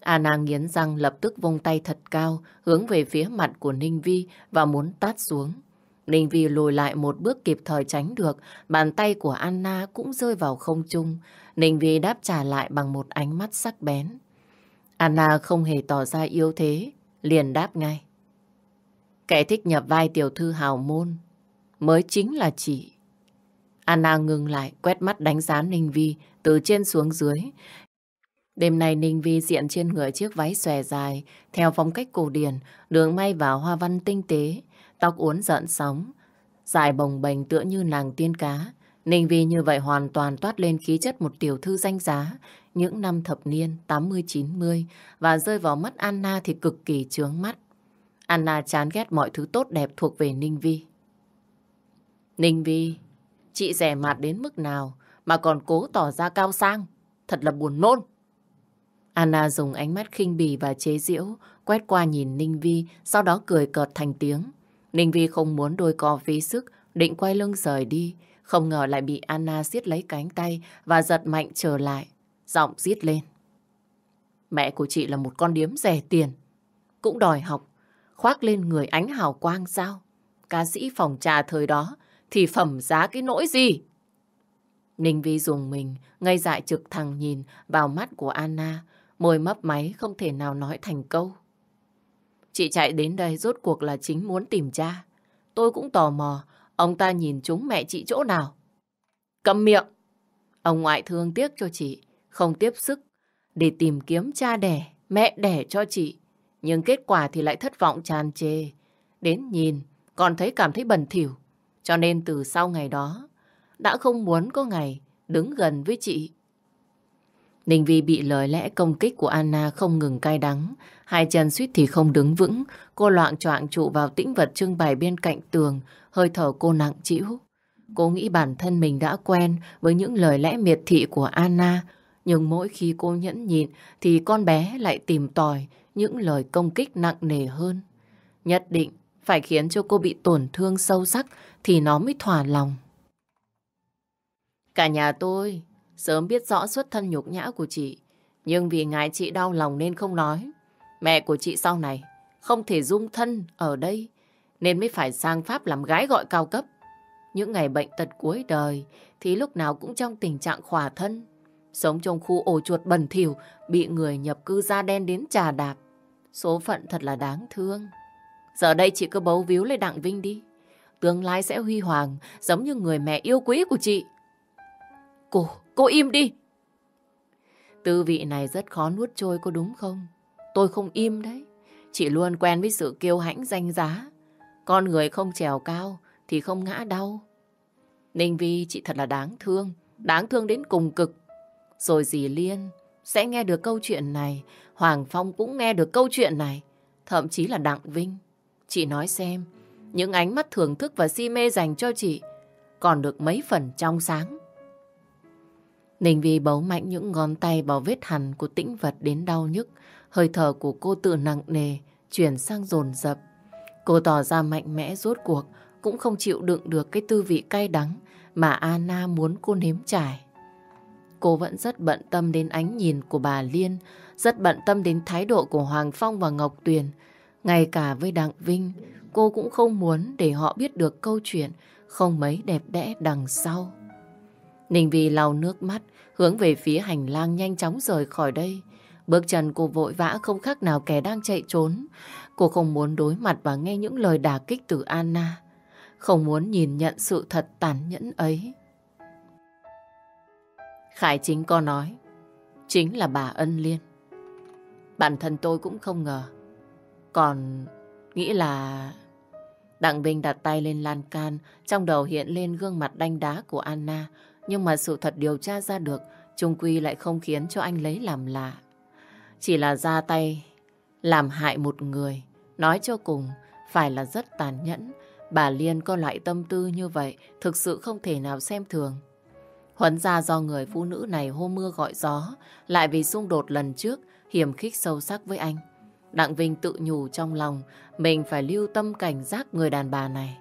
Speaker 1: Anna nghiến răng lập tức vung tay thật cao hướng về phía mặt của Ninh Vi và muốn tát xuống. Ninh Vi lùi lại một bước kịp thời tránh được, bàn tay của Anna cũng rơi vào không trung. Ninh Vi đáp trả lại bằng một ánh mắt sắc bén. Anna không hề tỏ ra yếu thế, liền đáp ngay. Kẻ thích nhập vai tiểu thư hào môn mới chính là chị. Anna ngừng lại, quét mắt đánh giá Ninh Vi từ trên xuống dưới. Đêm nay Ninh Vi diện trên người chiếc váy xòe dài, theo phong cách cổ điển, đường may và hoa văn tinh tế, tóc uốn giận sóng, dài bồng bềnh tựa như nàng tiên cá. Ninh Vi như vậy hoàn toàn toát lên khí chất một tiểu thư danh giá những năm thập niên 80-90 và rơi vào mắt Anna thì cực kỳ trướng mắt. Anna chán ghét mọi thứ tốt đẹp thuộc về Ninh Vi. Ninh Vi, chị rẻ mạt đến mức nào mà còn cố tỏ ra cao sang. Thật là buồn nôn. Anna dùng ánh mắt khinh bỉ và chế giễu, quét qua nhìn Ninh Vi, sau đó cười cợt thành tiếng. Ninh Vi không muốn đôi co phí sức, định quay lưng rời đi, không ngờ lại bị Anna siết lấy cánh tay và giật mạnh trở lại, giọng giết lên. Mẹ của chị là một con điếm rẻ tiền, cũng đòi học, khoác lên người ánh hào quang sao? Ca sĩ phòng trà thời đó thì phẩm giá cái nỗi gì? Ninh Vi dùng mình, ngay dại trực thẳng nhìn vào mắt của Anna, môi mấp máy không thể nào nói thành câu. Chị chạy đến đây rốt cuộc là chính muốn tìm cha. Tôi cũng tò mò, ông ta nhìn chúng mẹ chị chỗ nào. Cầm miệng! Ông ngoại thương tiếc cho chị, không tiếp sức để tìm kiếm cha đẻ, mẹ đẻ cho chị. Nhưng kết quả thì lại thất vọng tràn trề. Đến nhìn, còn thấy cảm thấy bẩn thỉu. Cho nên từ sau ngày đó, đã không muốn có ngày đứng gần với chị. Ninh Vi bị lời lẽ công kích của Anna không ngừng cay đắng. Hai chân suýt thì không đứng vững. Cô loạn choạng trụ vào tĩnh vật trưng bày bên cạnh tường. Hơi thở cô nặng trĩu. Cô nghĩ bản thân mình đã quen với những lời lẽ miệt thị của Anna. Nhưng mỗi khi cô nhẫn nhịn thì con bé lại tìm tòi những lời công kích nặng nề hơn. Nhất định phải khiến cho cô bị tổn thương sâu sắc thì nó mới thỏa lòng. Cả nhà tôi sớm biết rõ xuất thân nhục nhã của chị, nhưng vì ngại chị đau lòng nên không nói. Mẹ của chị sau này không thể dung thân ở đây, nên mới phải sang Pháp làm gái gọi cao cấp. Những ngày bệnh tật cuối đời thì lúc nào cũng trong tình trạng khỏa thân. Sống trong khu ổ chuột bẩn thỉu, bị người nhập cư da đen đến trà đạp. Số phận thật là đáng thương. Giờ đây chị cứ bấu víu lấy Đặng Vinh đi. Tương lai sẽ huy hoàng, giống như người mẹ yêu quý của chị. Cô, cô im đi. Tư vị này rất khó nuốt trôi cô đúng không? Tôi không im đấy. Chị luôn quen với sự kiêu hãnh danh giá. Con người không trèo cao thì không ngã đau. Ninh Vi chị thật là đáng thương. Đáng thương đến cùng cực. Rồi dì Liên, sẽ nghe được câu chuyện này. Hoàng Phong cũng nghe được câu chuyện này. Thậm chí là Đặng Vinh. Chị nói xem, những ánh mắt thưởng thức và si mê dành cho chị còn được mấy phần trong sáng. Ninh Vi bấu mạnh những ngón tay vào vết hằn của tĩnh vật đến đau nhức. Hơi thở của cô tự nặng nề, chuyển sang dồn dập. Cô tỏ ra mạnh mẽ rốt cuộc, cũng không chịu đựng được cái tư vị cay đắng mà Anna muốn cô nếm trải. Cô vẫn rất bận tâm đến ánh nhìn của bà Liên, rất bận tâm đến thái độ của Hoàng Phong và Ngọc Tuyền. Ngay cả với Đặng Vinh, cô cũng không muốn để họ biết được câu chuyện không mấy đẹp đẽ đằng sau. Ninh Vi lau nước mắt, hướng về phía hành lang nhanh chóng rời khỏi đây. Bước chân cô vội vã không khác nào kẻ đang chạy trốn. Cô không muốn đối mặt và nghe những lời đả kích từ Anna. Không muốn nhìn nhận sự thật tàn nhẫn ấy. Khải chính có nói, chính là bà Ân Liên. Bản thân tôi cũng không ngờ. Còn nghĩ là... Đặng Vinh đặt tay lên lan can, trong đầu hiện lên gương mặt đanh đá của Anna. Nhưng mà sự thật điều tra ra được, Trung Quy lại không khiến cho anh lấy làm lạ. Chỉ là ra tay, làm hại một người. Nói cho cùng, phải là rất tàn nhẫn. Bà Liên có loại tâm tư như vậy, thực sự không thể nào xem thường. Huấn ra do người phụ nữ này hô mưa gọi gió, lại vì xung đột lần trước, hiểm khích sâu sắc với anh. Đặng Vinh tự nhủ trong lòng, mình phải lưu tâm cảnh giác người đàn bà này.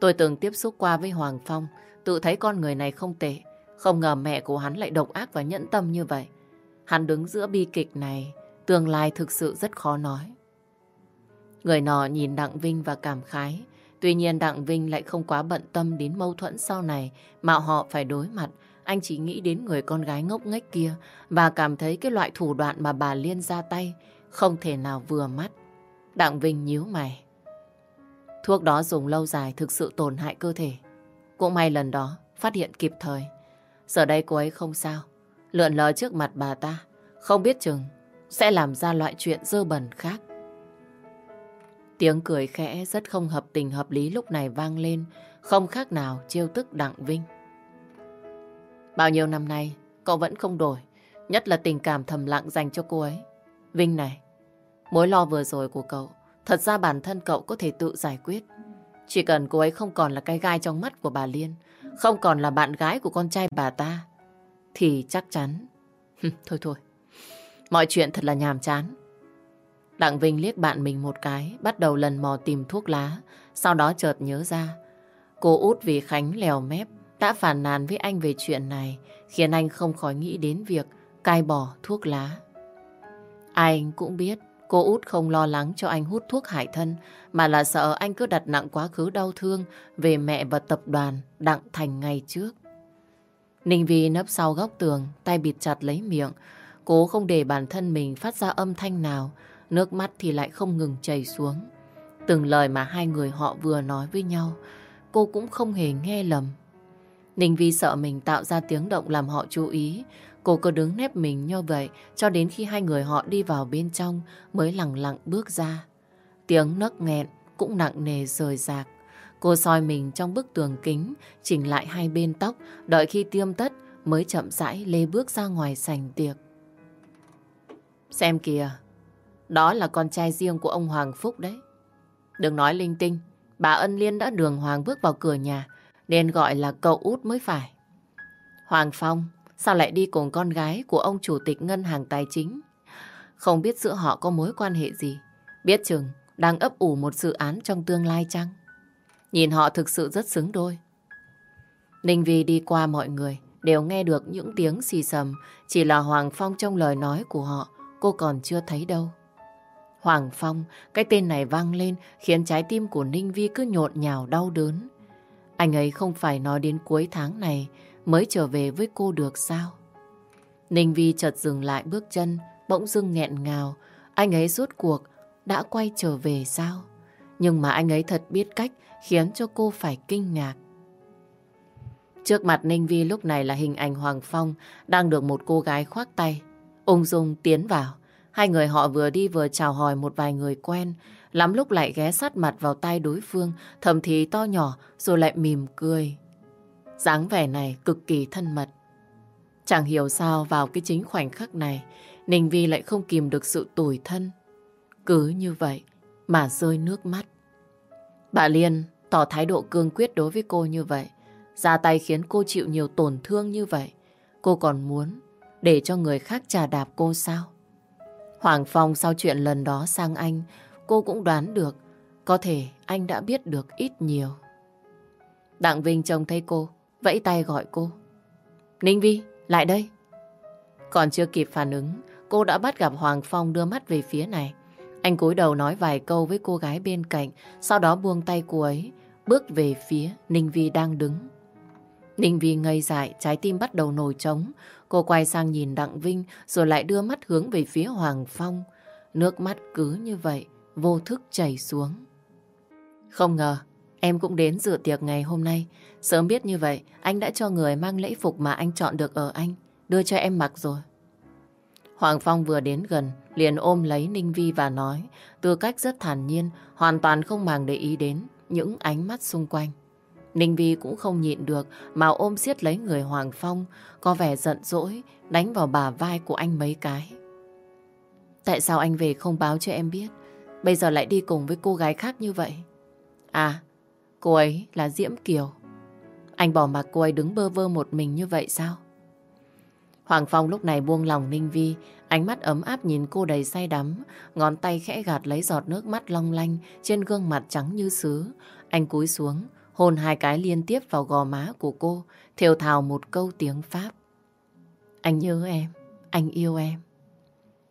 Speaker 1: Tôi từng tiếp xúc qua với Hoàng Phong, tự thấy con người này không tệ. Không ngờ mẹ của hắn lại độc ác và nhẫn tâm như vậy. Hắn đứng giữa bi kịch này, tương lai thực sự rất khó nói. Người nọ nhìn Đặng Vinh và cảm khái. Tuy nhiên Đặng Vinh lại không quá bận tâm đến mâu thuẫn sau này mà họ phải đối mặt. Anh chỉ nghĩ đến người con gái ngốc nghếch kia và cảm thấy cái loại thủ đoạn mà bà Liên ra tay không thể nào vừa mắt. Đặng Vinh nhíu mày. Thuốc đó dùng lâu dài thực sự tổn hại cơ thể. Cũng may lần đó phát hiện kịp thời. Giờ đây cô ấy không sao. Lượn lờ trước mặt bà ta. Không biết chừng sẽ làm ra loại chuyện dơ bẩn khác. Tiếng cười khẽ rất không hợp tình hợp lý lúc này vang lên. Không khác nào trêu tức Đặng Vinh. Bao nhiêu năm nay cậu vẫn không đổi. Nhất là tình cảm thầm lặng dành cho cô ấy. Vinh này, mối lo vừa rồi của cậu thật ra bản thân cậu có thể tự giải quyết. Chỉ cần cô ấy không còn là cái gai trong mắt của bà Liên, không còn là bạn gái của con trai bà ta, thì chắc chắn... <laughs> thôi thôi, mọi chuyện thật là nhàm chán. Đặng Vinh liếc bạn mình một cái, bắt đầu lần mò tìm thuốc lá, sau đó chợt nhớ ra. Cô út vì Khánh lèo mép, đã phản nàn với anh về chuyện này, khiến anh không khỏi nghĩ đến việc cai bỏ thuốc lá. Anh cũng biết Cô út không lo lắng cho anh hút thuốc hại thân, mà là sợ anh cứ đặt nặng quá khứ đau thương về mẹ và tập đoàn Đặng Thành ngày trước. Ninh Vi nấp sau góc tường, tay bịt chặt lấy miệng. Cố không để bản thân mình phát ra âm thanh nào, nước mắt thì lại không ngừng chảy xuống. Từng lời mà hai người họ vừa nói với nhau, cô cũng không hề nghe lầm. Ninh Vi sợ mình tạo ra tiếng động làm họ chú ý, Cô cứ đứng nép mình như vậy cho đến khi hai người họ đi vào bên trong mới lặng lặng bước ra. Tiếng nấc nghẹn cũng nặng nề rời rạc. Cô soi mình trong bức tường kính, chỉnh lại hai bên tóc, đợi khi tiêm tất mới chậm rãi lê bước ra ngoài sành tiệc. Xem kìa, đó là con trai riêng của ông Hoàng Phúc đấy. Đừng nói linh tinh, bà Ân Liên đã đường Hoàng bước vào cửa nhà, nên gọi là cậu út mới phải. Hoàng Phong Sao lại đi cùng con gái của ông chủ tịch ngân hàng tài chính? Không biết giữa họ có mối quan hệ gì. Biết chừng đang ấp ủ một dự án trong tương lai chăng? Nhìn họ thực sự rất xứng đôi. Ninh Vi đi qua mọi người đều nghe được những tiếng xì sầm. Chỉ là Hoàng Phong trong lời nói của họ cô còn chưa thấy đâu. Hoàng Phong, cái tên này vang lên khiến trái tim của Ninh Vi cứ nhộn nhào đau đớn. Anh ấy không phải nói đến cuối tháng này mới trở về với cô được sao? Ninh Vi chợt dừng lại bước chân, bỗng dưng nghẹn ngào. Anh ấy rốt cuộc đã quay trở về sao? Nhưng mà anh ấy thật biết cách khiến cho cô phải kinh ngạc. Trước mặt Ninh Vi lúc này là hình ảnh Hoàng Phong đang được một cô gái khoác tay. Ung dung tiến vào. Hai người họ vừa đi vừa chào hỏi một vài người quen. Lắm lúc lại ghé sát mặt vào tay đối phương, thầm thì to nhỏ rồi lại mỉm cười dáng vẻ này cực kỳ thân mật. Chẳng hiểu sao vào cái chính khoảnh khắc này, Ninh Vi lại không kìm được sự tủi thân. Cứ như vậy mà rơi nước mắt. Bà Liên tỏ thái độ cương quyết đối với cô như vậy. Ra tay khiến cô chịu nhiều tổn thương như vậy. Cô còn muốn để cho người khác trà đạp cô sao? Hoàng Phong sau chuyện lần đó sang anh, cô cũng đoán được có thể anh đã biết được ít nhiều. Đặng Vinh trông thấy cô, vẫy tay gọi cô. Ninh Vi, lại đây. Còn chưa kịp phản ứng, cô đã bắt gặp Hoàng Phong đưa mắt về phía này. Anh cúi đầu nói vài câu với cô gái bên cạnh, sau đó buông tay cô ấy, bước về phía Ninh Vi đang đứng. Ninh Vi ngây dại, trái tim bắt đầu nổi trống. Cô quay sang nhìn Đặng Vinh rồi lại đưa mắt hướng về phía Hoàng Phong. Nước mắt cứ như vậy, vô thức chảy xuống. Không ngờ, em cũng đến dự tiệc ngày hôm nay. Sớm biết như vậy, anh đã cho người mang lễ phục mà anh chọn được ở anh, đưa cho em mặc rồi. Hoàng Phong vừa đến gần, liền ôm lấy Ninh Vi và nói, tư cách rất thản nhiên, hoàn toàn không màng để ý đến những ánh mắt xung quanh. Ninh Vi cũng không nhịn được mà ôm siết lấy người Hoàng Phong, có vẻ giận dỗi, đánh vào bà vai của anh mấy cái. Tại sao anh về không báo cho em biết, bây giờ lại đi cùng với cô gái khác như vậy? À, cô ấy là Diễm Kiều. Anh bỏ mặc cô ấy đứng bơ vơ một mình như vậy sao? Hoàng Phong lúc này buông lòng Ninh Vi, ánh mắt ấm áp nhìn cô đầy say đắm, ngón tay khẽ gạt lấy giọt nước mắt long lanh trên gương mặt trắng như sứ. Anh cúi xuống, hôn hai cái liên tiếp vào gò má của cô, thều thào một câu tiếng Pháp. Anh nhớ em, anh yêu em.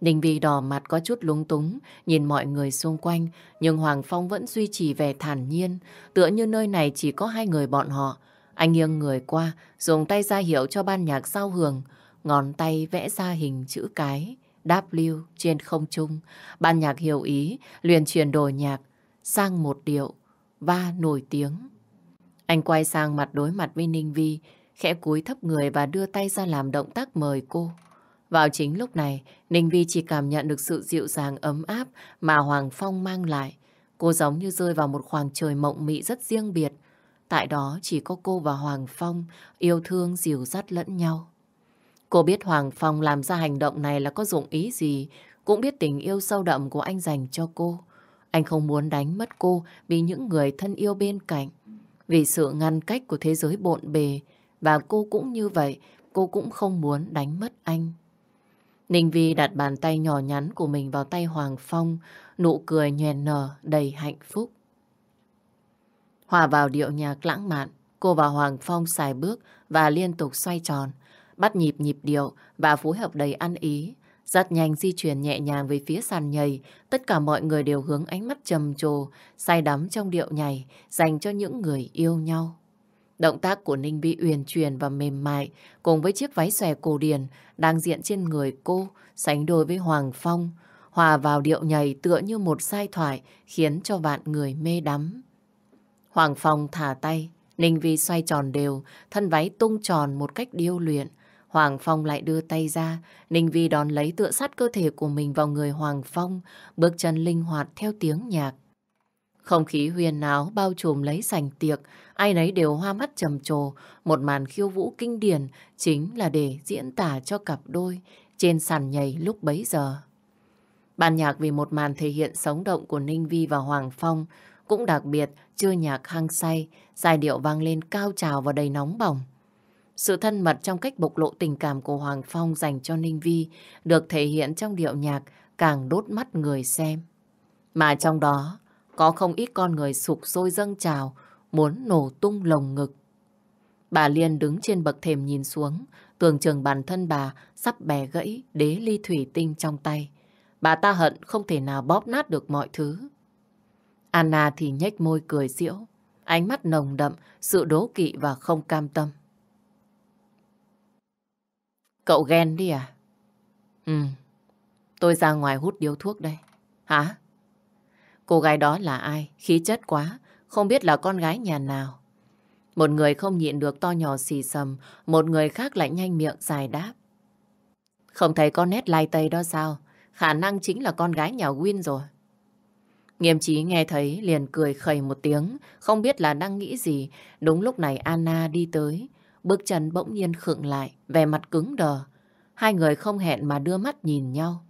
Speaker 1: Ninh Vi đỏ mặt có chút lúng túng, nhìn mọi người xung quanh, nhưng Hoàng Phong vẫn duy trì vẻ thản nhiên, tựa như nơi này chỉ có hai người bọn họ. Anh nghiêng người qua, dùng tay ra hiệu cho ban nhạc giao hưởng, ngón tay vẽ ra hình chữ cái, W trên không trung. Ban nhạc hiểu ý, liền chuyển đổi nhạc sang một điệu, va nổi tiếng. Anh quay sang mặt đối mặt với Ninh Vi, khẽ cúi thấp người và đưa tay ra làm động tác mời cô. Vào chính lúc này, Ninh Vi chỉ cảm nhận được sự dịu dàng ấm áp mà Hoàng Phong mang lại. Cô giống như rơi vào một khoảng trời mộng mị rất riêng biệt. Tại đó chỉ có cô và Hoàng Phong yêu thương dìu dắt lẫn nhau. Cô biết Hoàng Phong làm ra hành động này là có dụng ý gì, cũng biết tình yêu sâu đậm của anh dành cho cô. Anh không muốn đánh mất cô vì những người thân yêu bên cạnh, vì sự ngăn cách của thế giới bộn bề. Và cô cũng như vậy, cô cũng không muốn đánh mất anh. Ninh Vi đặt bàn tay nhỏ nhắn của mình vào tay Hoàng Phong, nụ cười nhoèn nở đầy hạnh phúc. Hòa vào điệu nhạc lãng mạn, cô và Hoàng Phong xài bước và liên tục xoay tròn, bắt nhịp nhịp điệu và phối hợp đầy ăn ý. Rất nhanh di chuyển nhẹ nhàng về phía sàn nhảy, tất cả mọi người đều hướng ánh mắt trầm trồ, say đắm trong điệu nhảy dành cho những người yêu nhau. Động tác của Ninh bị uyển chuyển và mềm mại cùng với chiếc váy xòe cổ điển đang diện trên người cô sánh đôi với Hoàng Phong hòa vào điệu nhảy tựa như một sai thoại khiến cho vạn người mê đắm. Hoàng Phong thả tay, Ninh Vi xoay tròn đều, thân váy tung tròn một cách điêu luyện. Hoàng Phong lại đưa tay ra, Ninh Vi đón lấy tựa sát cơ thể của mình vào người Hoàng Phong, bước chân linh hoạt theo tiếng nhạc. Không khí huyền náo bao trùm lấy sành tiệc, ai nấy đều hoa mắt trầm trồ, một màn khiêu vũ kinh điển chính là để diễn tả cho cặp đôi trên sàn nhảy lúc bấy giờ. Ban nhạc vì một màn thể hiện sống động của Ninh Vi và Hoàng Phong cũng đặc biệt chưa nhạc hăng say, giai điệu vang lên cao trào và đầy nóng bỏng. Sự thân mật trong cách bộc lộ tình cảm của Hoàng Phong dành cho Ninh Vi được thể hiện trong điệu nhạc càng đốt mắt người xem. Mà trong đó có không ít con người sụp sôi dâng trào, muốn nổ tung lồng ngực. Bà Liên đứng trên bậc thềm nhìn xuống, tưởng chừng bản thân bà sắp bẻ gãy đế ly thủy tinh trong tay. Bà ta hận không thể nào bóp nát được mọi thứ. Anna thì nhếch môi cười diễu, ánh mắt nồng đậm, sự đố kỵ và không cam tâm. Cậu ghen đi à? Ừ, tôi ra ngoài hút điếu thuốc đây. Hả? Cô gái đó là ai? Khí chất quá, không biết là con gái nhà nào. Một người không nhịn được to nhỏ xì sầm, một người khác lại nhanh miệng dài đáp. Không thấy con nét lai tây đó sao? Khả năng chính là con gái nhà Win rồi. Nghiêm trí nghe thấy liền cười khẩy một tiếng, không biết là đang nghĩ gì. Đúng lúc này Anna đi tới, bước chân bỗng nhiên khựng lại, vẻ mặt cứng đờ. Hai người không hẹn mà đưa mắt nhìn nhau.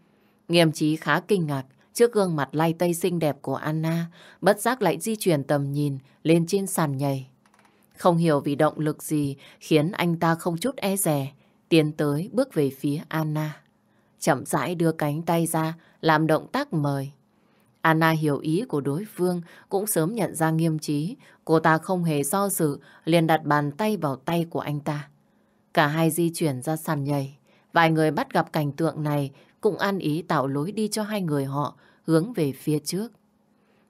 Speaker 1: Nghiêm trí khá kinh ngạc trước gương mặt lay tây xinh đẹp của Anna, bất giác lại di chuyển tầm nhìn lên trên sàn nhảy. Không hiểu vì động lực gì khiến anh ta không chút e rè, tiến tới bước về phía Anna. Chậm rãi đưa cánh tay ra, làm động tác mời. Anna hiểu ý của đối phương, cũng sớm nhận ra nghiêm trí. Cô ta không hề do dự, liền đặt bàn tay vào tay của anh ta. Cả hai di chuyển ra sàn nhảy. Vài người bắt gặp cảnh tượng này cũng ăn ý tạo lối đi cho hai người họ hướng về phía trước.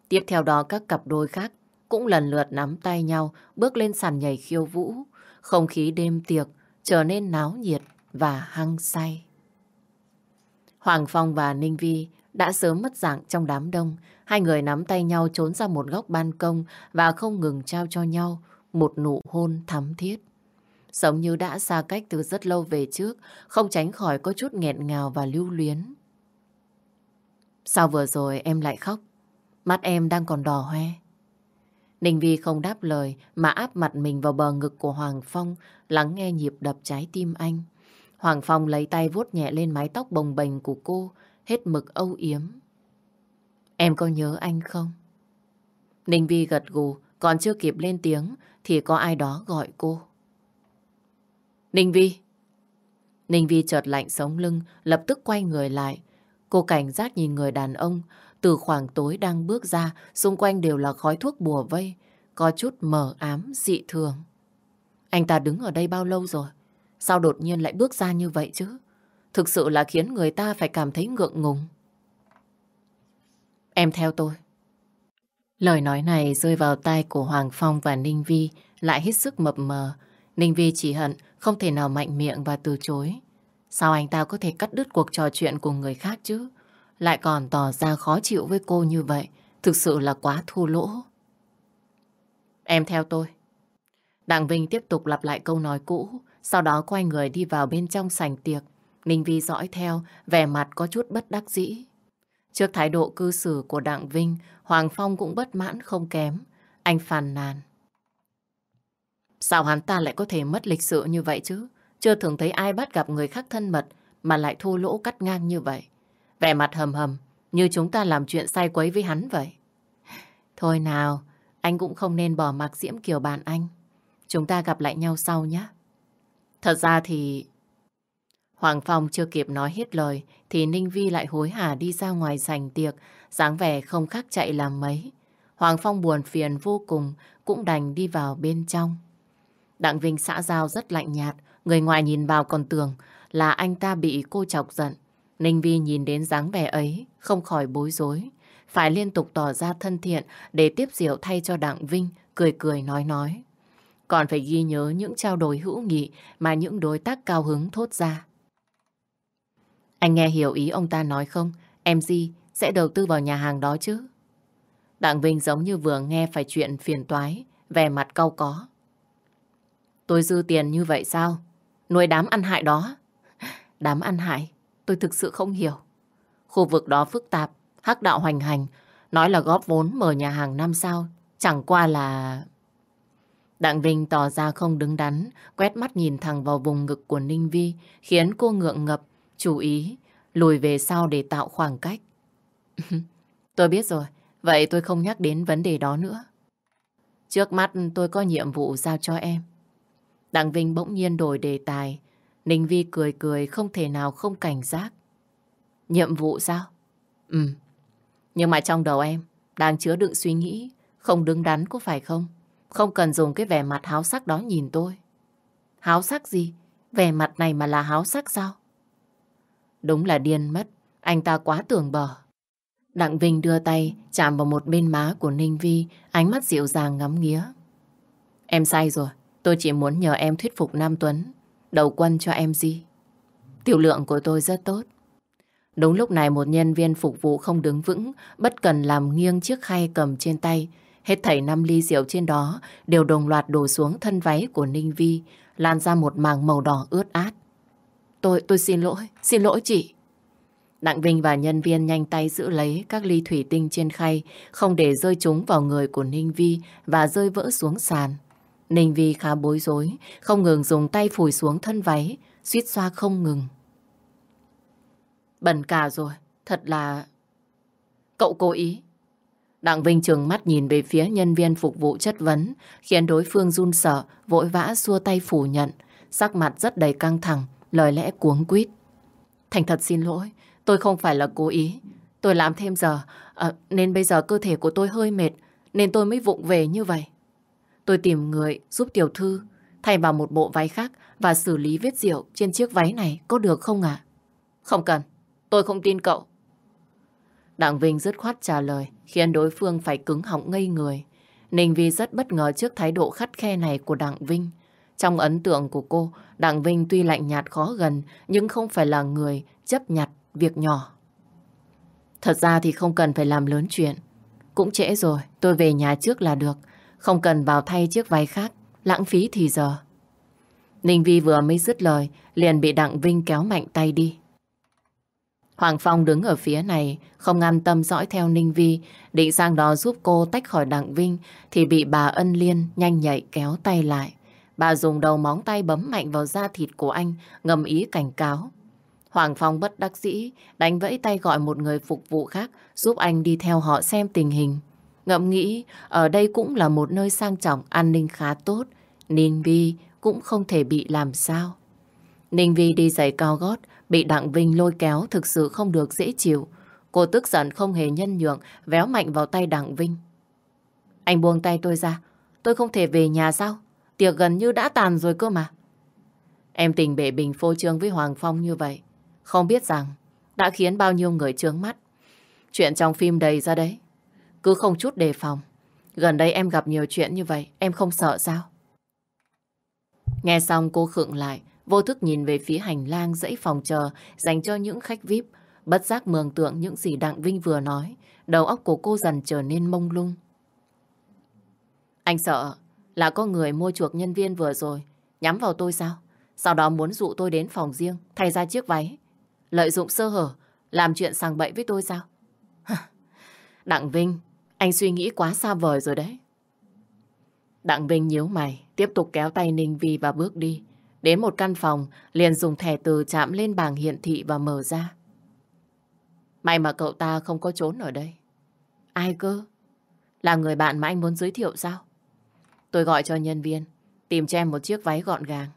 Speaker 1: Tiếp theo đó các cặp đôi khác cũng lần lượt nắm tay nhau bước lên sàn nhảy khiêu vũ. Không khí đêm tiệc trở nên náo nhiệt và hăng say. Hoàng Phong và Ninh Vi đã sớm mất dạng trong đám đông. Hai người nắm tay nhau trốn ra một góc ban công và không ngừng trao cho nhau một nụ hôn thắm thiết. Giống như đã xa cách từ rất lâu về trước, không tránh khỏi có chút nghẹn ngào và lưu luyến. Sao vừa rồi em lại khóc? Mắt em đang còn đỏ hoe. Ninh Vi không đáp lời mà áp mặt mình vào bờ ngực của Hoàng Phong, lắng nghe nhịp đập trái tim anh. Hoàng Phong lấy tay vuốt nhẹ lên mái tóc bồng bềnh của cô, hết mực âu yếm. Em có nhớ anh không? Ninh Vi gật gù, còn chưa kịp lên tiếng thì có ai đó gọi cô. Ninh Vi! Ninh Vi chợt lạnh sống lưng, lập tức quay người lại. Cô cảnh giác nhìn người đàn ông, từ khoảng tối đang bước ra, xung quanh đều là khói thuốc bùa vây, có chút mờ ám, dị thường. Anh ta đứng ở đây bao lâu rồi? Sao đột nhiên lại bước ra như vậy chứ? Thực sự là khiến người ta phải cảm thấy ngượng ngùng. Em theo tôi. Lời nói này rơi vào tai của Hoàng Phong và Ninh Vi lại hết sức mập mờ. Ninh Vi chỉ hận không thể nào mạnh miệng và từ chối. Sao anh ta có thể cắt đứt cuộc trò chuyện của người khác chứ? Lại còn tỏ ra khó chịu với cô như vậy. Thực sự là quá thua lỗ. Em theo tôi. Đặng Vinh tiếp tục lặp lại câu nói cũ, sau đó quay người đi vào bên trong sảnh tiệc. Ninh Vi dõi theo, vẻ mặt có chút bất đắc dĩ. Trước thái độ cư xử của Đặng Vinh, Hoàng Phong cũng bất mãn không kém. Anh phàn nàn. Sao hắn ta lại có thể mất lịch sự như vậy chứ? Chưa thường thấy ai bắt gặp người khác thân mật mà lại thua lỗ cắt ngang như vậy. Vẻ mặt hầm hầm, như chúng ta làm chuyện sai quấy với hắn vậy. Thôi nào, anh cũng không nên bỏ mặc Diễm Kiều bạn anh. Chúng ta gặp lại nhau sau nhé. Thật ra thì... Hoàng Phong chưa kịp nói hết lời thì Ninh Vi lại hối hả đi ra ngoài sành tiệc, dáng vẻ không khác chạy làm mấy. Hoàng Phong buồn phiền vô cùng, cũng đành đi vào bên trong. Đặng Vinh xã giao rất lạnh nhạt, người ngoài nhìn vào còn tưởng là anh ta bị cô chọc giận. Ninh Vi nhìn đến dáng vẻ ấy, không khỏi bối rối. Phải liên tục tỏ ra thân thiện để tiếp diệu thay cho Đặng Vinh, cười cười nói nói. Còn phải ghi nhớ những trao đổi hữu nghị mà những đối tác cao hứng thốt ra. Anh nghe hiểu ý ông ta nói không? Em Di sẽ đầu tư vào nhà hàng đó chứ? Đặng Vinh giống như vừa nghe phải chuyện phiền toái, vẻ mặt cau có. Tôi dư tiền như vậy sao? Nuôi đám ăn hại đó. <laughs> Đám ăn hại? Tôi thực sự không hiểu. Khu vực đó phức tạp, hắc đạo hoành hành, nói là góp vốn mở nhà hàng năm sao, chẳng qua là... Đặng Vinh tỏ ra không đứng đắn, quét mắt nhìn thẳng vào vùng ngực của Ninh Vi, khiến cô ngượng ngập, chú ý, lùi về sau để tạo khoảng cách. <laughs> tôi biết rồi, vậy tôi không nhắc đến vấn đề đó nữa. Trước mắt tôi có nhiệm vụ giao cho em. Đặng Vinh bỗng nhiên đổi đề tài. Ninh Vi cười cười không thể nào không cảnh giác. Nhiệm vụ sao? Ừ. Nhưng mà trong đầu em đang chứa đựng suy nghĩ không đứng đắn có phải không? Không cần dùng cái vẻ mặt háo sắc đó nhìn tôi. Háo sắc gì? Vẻ mặt này mà là háo sắc sao? Đúng là điên mất. Anh ta quá tưởng bờ. Đặng Vinh đưa tay chạm vào một bên má của Ninh Vi, ánh mắt dịu dàng ngắm nghía. Em sai rồi. Tôi chỉ muốn nhờ em thuyết phục Nam Tuấn đầu quân cho em gì. Tiểu lượng của tôi rất tốt. Đúng lúc này một nhân viên phục vụ không đứng vững, bất cần làm nghiêng chiếc khay cầm trên tay. Hết thảy năm ly rượu trên đó đều đồng loạt đổ xuống thân váy của Ninh Vi, lan ra một màng màu đỏ ướt át. Tôi, tôi xin lỗi, xin lỗi chị. Đặng Vinh và nhân viên nhanh tay giữ lấy các ly thủy tinh trên khay, không để rơi chúng vào người của Ninh Vi và rơi vỡ xuống sàn. Ninh Vi khá bối rối, không ngừng dùng tay phủi xuống thân váy, suýt xoa không ngừng. Bẩn cả rồi, thật là... Cậu cố ý. Đặng Vinh trường mắt nhìn về phía nhân viên phục vụ chất vấn, khiến đối phương run sợ, vội vã xua tay phủ nhận, sắc mặt rất đầy căng thẳng, lời lẽ cuống quýt. Thành thật xin lỗi, tôi không phải là cố ý. Tôi làm thêm giờ, à, nên bây giờ cơ thể của tôi hơi mệt, nên tôi mới vụng về như vậy. Tôi tìm người giúp tiểu thư thay vào một bộ váy khác và xử lý vết rượu trên chiếc váy này có được không ạ? Không cần, tôi không tin cậu. Đặng Vinh dứt khoát trả lời, khiến đối phương phải cứng họng ngây người. Ninh Vi rất bất ngờ trước thái độ khắt khe này của Đặng Vinh. Trong ấn tượng của cô, Đặng Vinh tuy lạnh nhạt khó gần, nhưng không phải là người chấp nhặt việc nhỏ. Thật ra thì không cần phải làm lớn chuyện. Cũng trễ rồi, tôi về nhà trước là được. Không cần vào thay chiếc váy khác, lãng phí thì giờ. Ninh Vi vừa mới dứt lời, liền bị Đặng Vinh kéo mạnh tay đi. Hoàng Phong đứng ở phía này, không an tâm dõi theo Ninh Vi, định sang đó giúp cô tách khỏi Đặng Vinh, thì bị bà Ân Liên nhanh nhạy kéo tay lại. Bà dùng đầu móng tay bấm mạnh vào da thịt của anh, ngầm ý cảnh cáo. Hoàng Phong bất đắc dĩ, đánh vẫy tay gọi một người phục vụ khác giúp anh đi theo họ xem tình hình. Ngậm nghĩ, ở đây cũng là một nơi sang trọng, an ninh khá tốt. Ninh Vi cũng không thể bị làm sao. Ninh Vi đi giày cao gót, bị Đặng Vinh lôi kéo thực sự không được dễ chịu. Cô tức giận không hề nhân nhượng, véo mạnh vào tay Đặng Vinh. Anh buông tay tôi ra, tôi không thể về nhà sao? Tiệc gần như đã tàn rồi cơ mà. Em tình bể bình phô trương với Hoàng Phong như vậy. Không biết rằng đã khiến bao nhiêu người trướng mắt. Chuyện trong phim đầy ra đấy. Cứ không chút đề phòng. Gần đây em gặp nhiều chuyện như vậy, em không sợ sao? Nghe xong cô khựng lại, vô thức nhìn về phía hành lang dãy phòng chờ dành cho những khách VIP. Bất giác mường tượng những gì Đặng Vinh vừa nói. Đầu óc của cô dần trở nên mông lung. Anh sợ là có người mua chuộc nhân viên vừa rồi, nhắm vào tôi sao? Sau đó muốn dụ tôi đến phòng riêng, thay ra chiếc váy. Lợi dụng sơ hở, làm chuyện sàng bậy với tôi sao? Đặng Vinh, anh suy nghĩ quá xa vời rồi đấy. Đặng Vinh nhíu mày, tiếp tục kéo tay Ninh Vi và bước đi. Đến một căn phòng, liền dùng thẻ từ chạm lên bảng hiển thị và mở ra. May mà cậu ta không có trốn ở đây. Ai cơ? Là người bạn mà anh muốn giới thiệu sao? Tôi gọi cho nhân viên, tìm cho em một chiếc váy gọn gàng.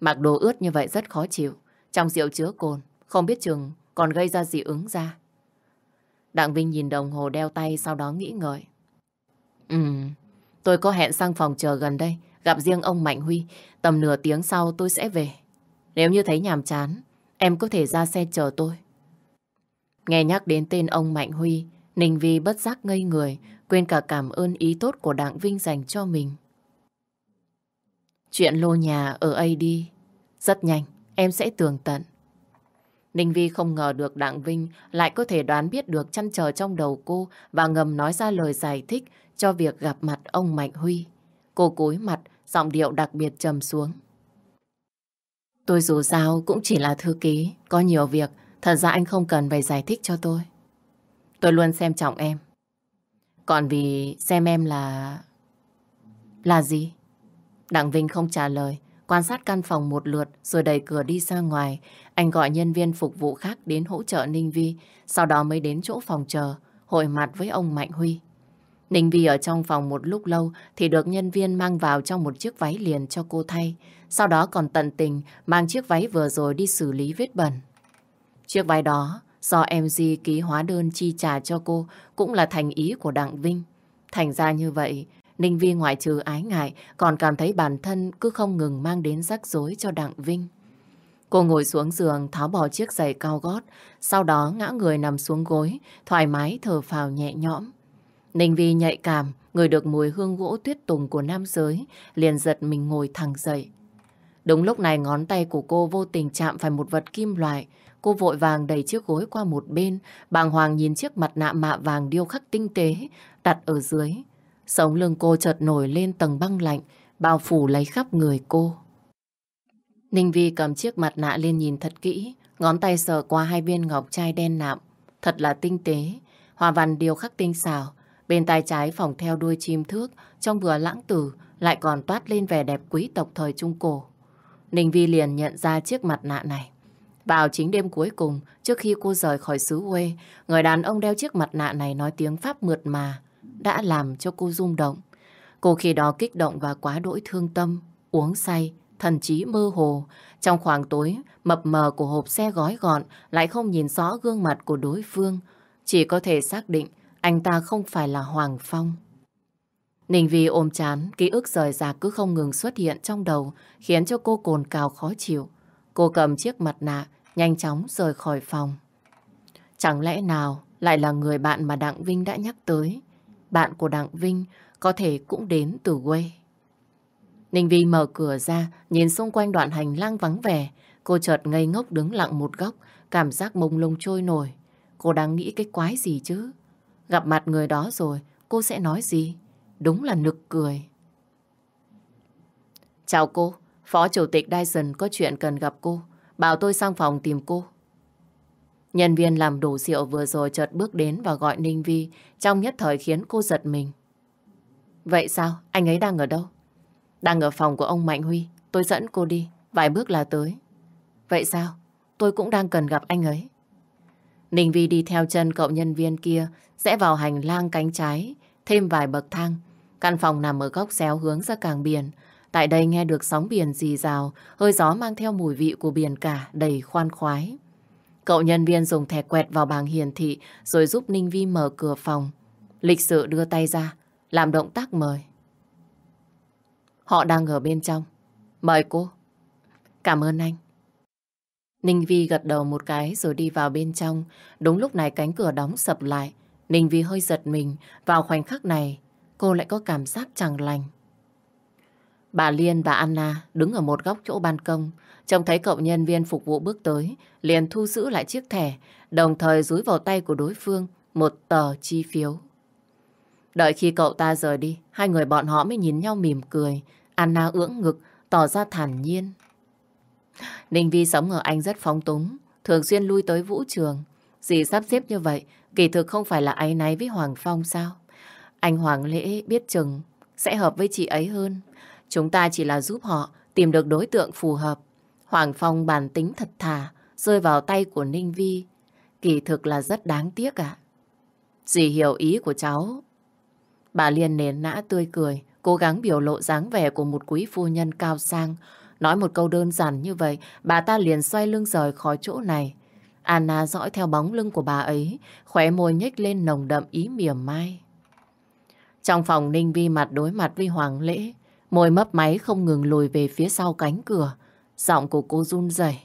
Speaker 1: Mặc đồ ướt như vậy rất khó chịu. Trong rượu chứa cồn, không biết chừng còn gây ra dị ứng ra. Đặng Vinh nhìn đồng hồ đeo tay sau đó nghĩ ngợi. Ừ, tôi có hẹn sang phòng chờ gần đây, gặp riêng ông Mạnh Huy. Tầm nửa tiếng sau tôi sẽ về. Nếu như thấy nhàm chán, em có thể ra xe chờ tôi. Nghe nhắc đến tên ông Mạnh Huy, Ninh Vi bất giác ngây người, quên cả cảm ơn ý tốt của Đặng Vinh dành cho mình. Chuyện lô nhà ở AD rất nhanh, em sẽ tường tận. Ninh Vi không ngờ được Đặng Vinh lại có thể đoán biết được chăn trở trong đầu cô và ngầm nói ra lời giải thích cho việc gặp mặt ông Mạnh Huy. Cô cúi mặt, giọng điệu đặc biệt trầm xuống. Tôi dù sao cũng chỉ là thư ký, có nhiều việc, thật ra anh không cần phải giải thích cho tôi. Tôi luôn xem trọng em. Còn vì xem em là... Là gì? Đặng Vinh không trả lời, quan sát căn phòng một lượt rồi đẩy cửa đi ra ngoài. Anh gọi nhân viên phục vụ khác đến hỗ trợ Ninh Vi, sau đó mới đến chỗ phòng chờ, hội mặt với ông Mạnh Huy. Ninh Vi ở trong phòng một lúc lâu thì được nhân viên mang vào trong một chiếc váy liền cho cô thay. Sau đó còn tận tình mang chiếc váy vừa rồi đi xử lý vết bẩn. Chiếc váy đó do MG ký hóa đơn chi trả cho cô cũng là thành ý của Đặng Vinh. Thành ra như vậy, Ninh Vi ngoại trừ ái ngại còn cảm thấy bản thân cứ không ngừng mang đến rắc rối cho Đặng Vinh. Cô ngồi xuống giường tháo bỏ chiếc giày cao gót, sau đó ngã người nằm xuống gối, thoải mái thở phào nhẹ nhõm. Ninh Vi nhạy cảm, người được mùi hương gỗ tuyết tùng của nam giới, liền giật mình ngồi thẳng dậy. Đúng lúc này ngón tay của cô vô tình chạm phải một vật kim loại. Cô vội vàng đẩy chiếc gối qua một bên, bàng hoàng nhìn chiếc mặt nạ mạ vàng điêu khắc tinh tế, đặt ở dưới. Sống lưng cô chợt nổi lên tầng băng lạnh, bao phủ lấy khắp người cô. Ninh Vi cầm chiếc mặt nạ lên nhìn thật kỹ, ngón tay sờ qua hai viên ngọc trai đen nạm. Thật là tinh tế, hoa văn điêu khắc tinh xảo. Bên tay trái phòng theo đuôi chim thước, trong vừa lãng tử lại còn toát lên vẻ đẹp quý tộc thời Trung Cổ. Ninh Vi liền nhận ra chiếc mặt nạ này. Vào chính đêm cuối cùng, trước khi cô rời khỏi xứ quê, người đàn ông đeo chiếc mặt nạ này nói tiếng Pháp mượt mà, đã làm cho cô rung động. Cô khi đó kích động và quá đỗi thương tâm, uống say, thần trí mơ hồ. Trong khoảng tối, mập mờ của hộp xe gói gọn lại không nhìn rõ gương mặt của đối phương. Chỉ có thể xác định anh ta không phải là Hoàng Phong. Ninh Vi ôm chán, ký ức rời rạc cứ không ngừng xuất hiện trong đầu, khiến cho cô cồn cào khó chịu. Cô cầm chiếc mặt nạ, nhanh chóng rời khỏi phòng. Chẳng lẽ nào lại là người bạn mà Đặng Vinh đã nhắc tới? Bạn của Đặng Vinh có thể cũng đến từ quê. Ninh Vi mở cửa ra, nhìn xung quanh đoạn hành lang vắng vẻ. Cô chợt ngây ngốc đứng lặng một góc, cảm giác mông lung trôi nổi. Cô đang nghĩ cái quái gì chứ? Gặp mặt người đó rồi, cô sẽ nói gì? Đúng là nực cười. Chào cô, Phó Chủ tịch Dyson có chuyện cần gặp cô. Bảo tôi sang phòng tìm cô. Nhân viên làm đủ rượu vừa rồi chợt bước đến và gọi Ninh Vi trong nhất thời khiến cô giật mình. Vậy sao? Anh ấy đang ở đâu? Đang ở phòng của ông Mạnh Huy. Tôi dẫn cô đi. Vài bước là tới. Vậy sao? Tôi cũng đang cần gặp anh ấy. Ninh Vi đi theo chân cậu nhân viên kia sẽ vào hành lang cánh trái thêm vài bậc thang. Căn phòng nằm ở góc xéo hướng ra cảng biển. Tại đây nghe được sóng biển rì rào, hơi gió mang theo mùi vị của biển cả đầy khoan khoái. Cậu nhân viên dùng thẻ quẹt vào bảng hiển thị rồi giúp Ninh Vi mở cửa phòng. Lịch sự đưa tay ra, làm động tác mời. Họ đang ở bên trong. Mời cô. Cảm ơn anh. Ninh Vi gật đầu một cái rồi đi vào bên trong. Đúng lúc này cánh cửa đóng sập lại. Ninh Vi hơi giật mình. Vào khoảnh khắc này, cô lại có cảm giác chẳng lành. Bà Liên và Anna đứng ở một góc chỗ ban công. Trông thấy cậu nhân viên phục vụ bước tới, liền thu giữ lại chiếc thẻ, đồng thời dúi vào tay của đối phương một tờ chi phiếu. Đợi khi cậu ta rời đi, hai người bọn họ mới nhìn nhau mỉm cười. Anna ưỡng ngực, tỏ ra thản nhiên. Ninh Vi sống ở Anh rất phóng túng, thường xuyên lui tới vũ trường. Dì sắp xếp như vậy, kỳ thực không phải là áy náy với Hoàng Phong sao? Anh Hoàng Lễ biết chừng sẽ hợp với chị ấy hơn. Chúng ta chỉ là giúp họ tìm được đối tượng phù hợp. Hoàng Phong bản tính thật thà, rơi vào tay của Ninh Vi. Kỳ thực là rất đáng tiếc ạ. À? Dì hiểu ý của cháu. Bà Liên nến nã tươi cười, cố gắng biểu lộ dáng vẻ của một quý phu nhân cao sang. Nói một câu đơn giản như vậy, bà ta liền xoay lưng rời khỏi chỗ này. Anna dõi theo bóng lưng của bà ấy, khóe môi nhếch lên nồng đậm ý mỉa mai. Trong phòng Ninh Vi mặt đối mặt với Hoàng Lễ, môi mấp máy không ngừng lùi về phía sau cánh cửa. Giọng của cô run rẩy.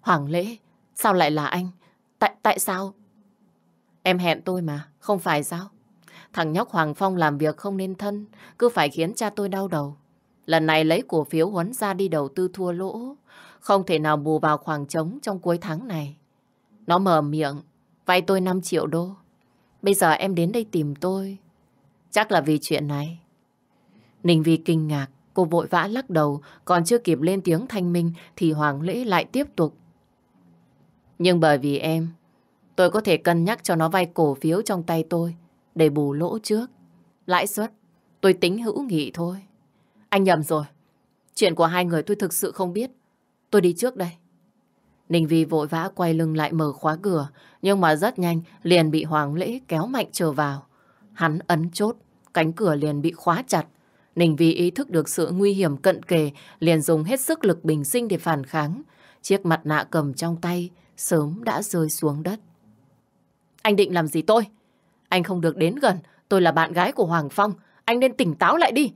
Speaker 1: Hoàng Lễ, sao lại là anh? Tại tại sao? Em hẹn tôi mà, không phải sao? Thằng nhóc Hoàng Phong làm việc không nên thân, cứ phải khiến cha tôi đau đầu. Lần này lấy cổ phiếu huấn ra đi đầu tư thua lỗ, không thể nào bù vào khoảng trống trong cuối tháng này. Nó mở miệng, vay tôi 5 triệu đô. Bây giờ em đến đây tìm tôi. Chắc là vì chuyện này. Ninh Vi kinh ngạc, cô vội vã lắc đầu, còn chưa kịp lên tiếng thanh minh thì Hoàng Lễ lại tiếp tục. Nhưng bởi vì em, tôi có thể cân nhắc cho nó vay cổ phiếu trong tay tôi để bù lỗ trước. Lãi suất, tôi tính hữu nghị thôi. Anh nhầm rồi. Chuyện của hai người tôi thực sự không biết. Tôi đi trước đây. Ninh Vi vội vã quay lưng lại mở khóa cửa, nhưng mà rất nhanh liền bị Hoàng Lễ kéo mạnh trở vào. Hắn ấn chốt, cánh cửa liền bị khóa chặt. Ninh Vi ý thức được sự nguy hiểm cận kề, liền dùng hết sức lực bình sinh để phản kháng. Chiếc mặt nạ cầm trong tay sớm đã rơi xuống đất. Anh định làm gì tôi? Anh không được đến gần, tôi là bạn gái của Hoàng Phong. Anh nên tỉnh táo lại đi.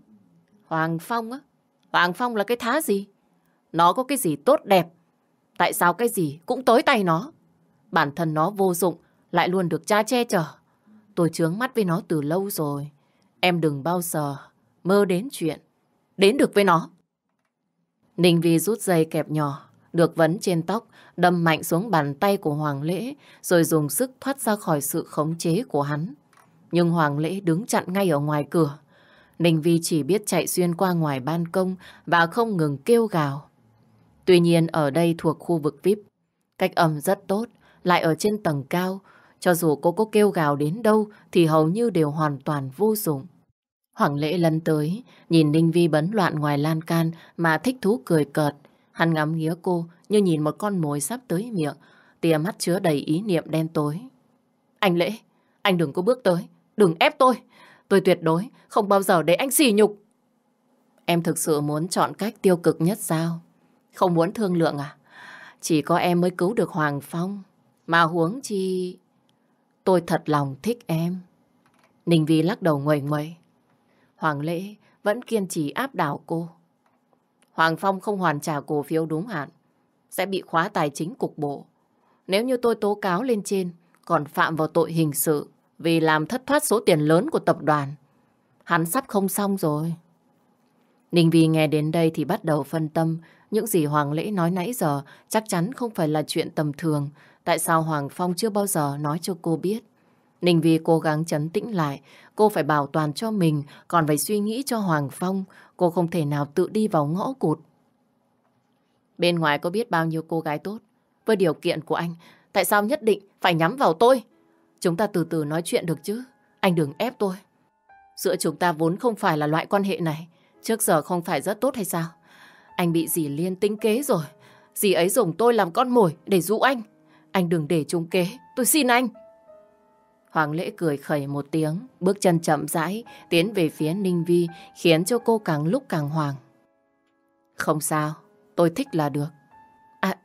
Speaker 1: Hoàng Phong á? Hoàng Phong là cái thá gì? Nó có cái gì tốt đẹp? Tại sao cái gì cũng tối tay nó? Bản thân nó vô dụng, lại luôn được cha che chở. Tôi chướng mắt với nó từ lâu rồi. Em đừng bao giờ mơ đến chuyện đến được với nó. Ninh Vi rút dây kẹp nhỏ, được vấn trên tóc, đâm mạnh xuống bàn tay của Hoàng Lễ, rồi dùng sức thoát ra khỏi sự khống chế của hắn. Nhưng Hoàng Lễ đứng chặn ngay ở ngoài cửa. Ninh Vi chỉ biết chạy xuyên qua ngoài ban công và không ngừng kêu gào. Tuy nhiên ở đây thuộc khu vực VIP, cách âm rất tốt, lại ở trên tầng cao. Cho dù cô có kêu gào đến đâu thì hầu như đều hoàn toàn vô dụng. Hoàng lễ lân tới, nhìn Ninh Vi bấn loạn ngoài lan can mà thích thú cười cợt. Hắn ngắm nghía cô như nhìn một con mồi sắp tới miệng, tia mắt chứa đầy ý niệm đen tối. Anh Lễ, anh đừng có bước tới, đừng ép tôi. Tôi tuyệt đối không bao giờ để anh xỉ nhục. Em thực sự muốn chọn cách tiêu cực nhất sao? Không muốn thương lượng à? Chỉ có em mới cứu được Hoàng Phong. Mà huống chi... Tôi thật lòng thích em. Ninh Vi lắc đầu nguẩy nguẩy. Hoàng Lễ vẫn kiên trì áp đảo cô. Hoàng Phong không hoàn trả cổ phiếu đúng hạn. Sẽ bị khóa tài chính cục bộ. Nếu như tôi tố cáo lên trên, còn phạm vào tội hình sự vì làm thất thoát số tiền lớn của tập đoàn. Hắn sắp không xong rồi. Ninh Vi nghe đến đây thì bắt đầu phân tâm. Những gì Hoàng Lễ nói nãy giờ chắc chắn không phải là chuyện tầm thường. Tại sao Hoàng Phong chưa bao giờ nói cho cô biết? Ninh Vi cố gắng chấn tĩnh lại. Cô phải bảo toàn cho mình, còn phải suy nghĩ cho Hoàng Phong. Cô không thể nào tự đi vào ngõ cụt. Bên ngoài có biết bao nhiêu cô gái tốt. Với điều kiện của anh, tại sao nhất định phải nhắm vào tôi? Chúng ta từ từ nói chuyện được chứ. Anh đừng ép tôi. Giữa chúng ta vốn không phải là loại quan hệ này. Trước giờ không phải rất tốt hay sao? Anh bị dì Liên tính kế rồi. Dì ấy dùng tôi làm con mồi để dụ anh. Anh đừng để chúng kế. Tôi xin anh. Hoàng lễ cười khẩy một tiếng, bước chân chậm rãi, tiến về phía Ninh Vi, khiến cho cô càng lúc càng hoàng. Không sao, tôi thích là được. À,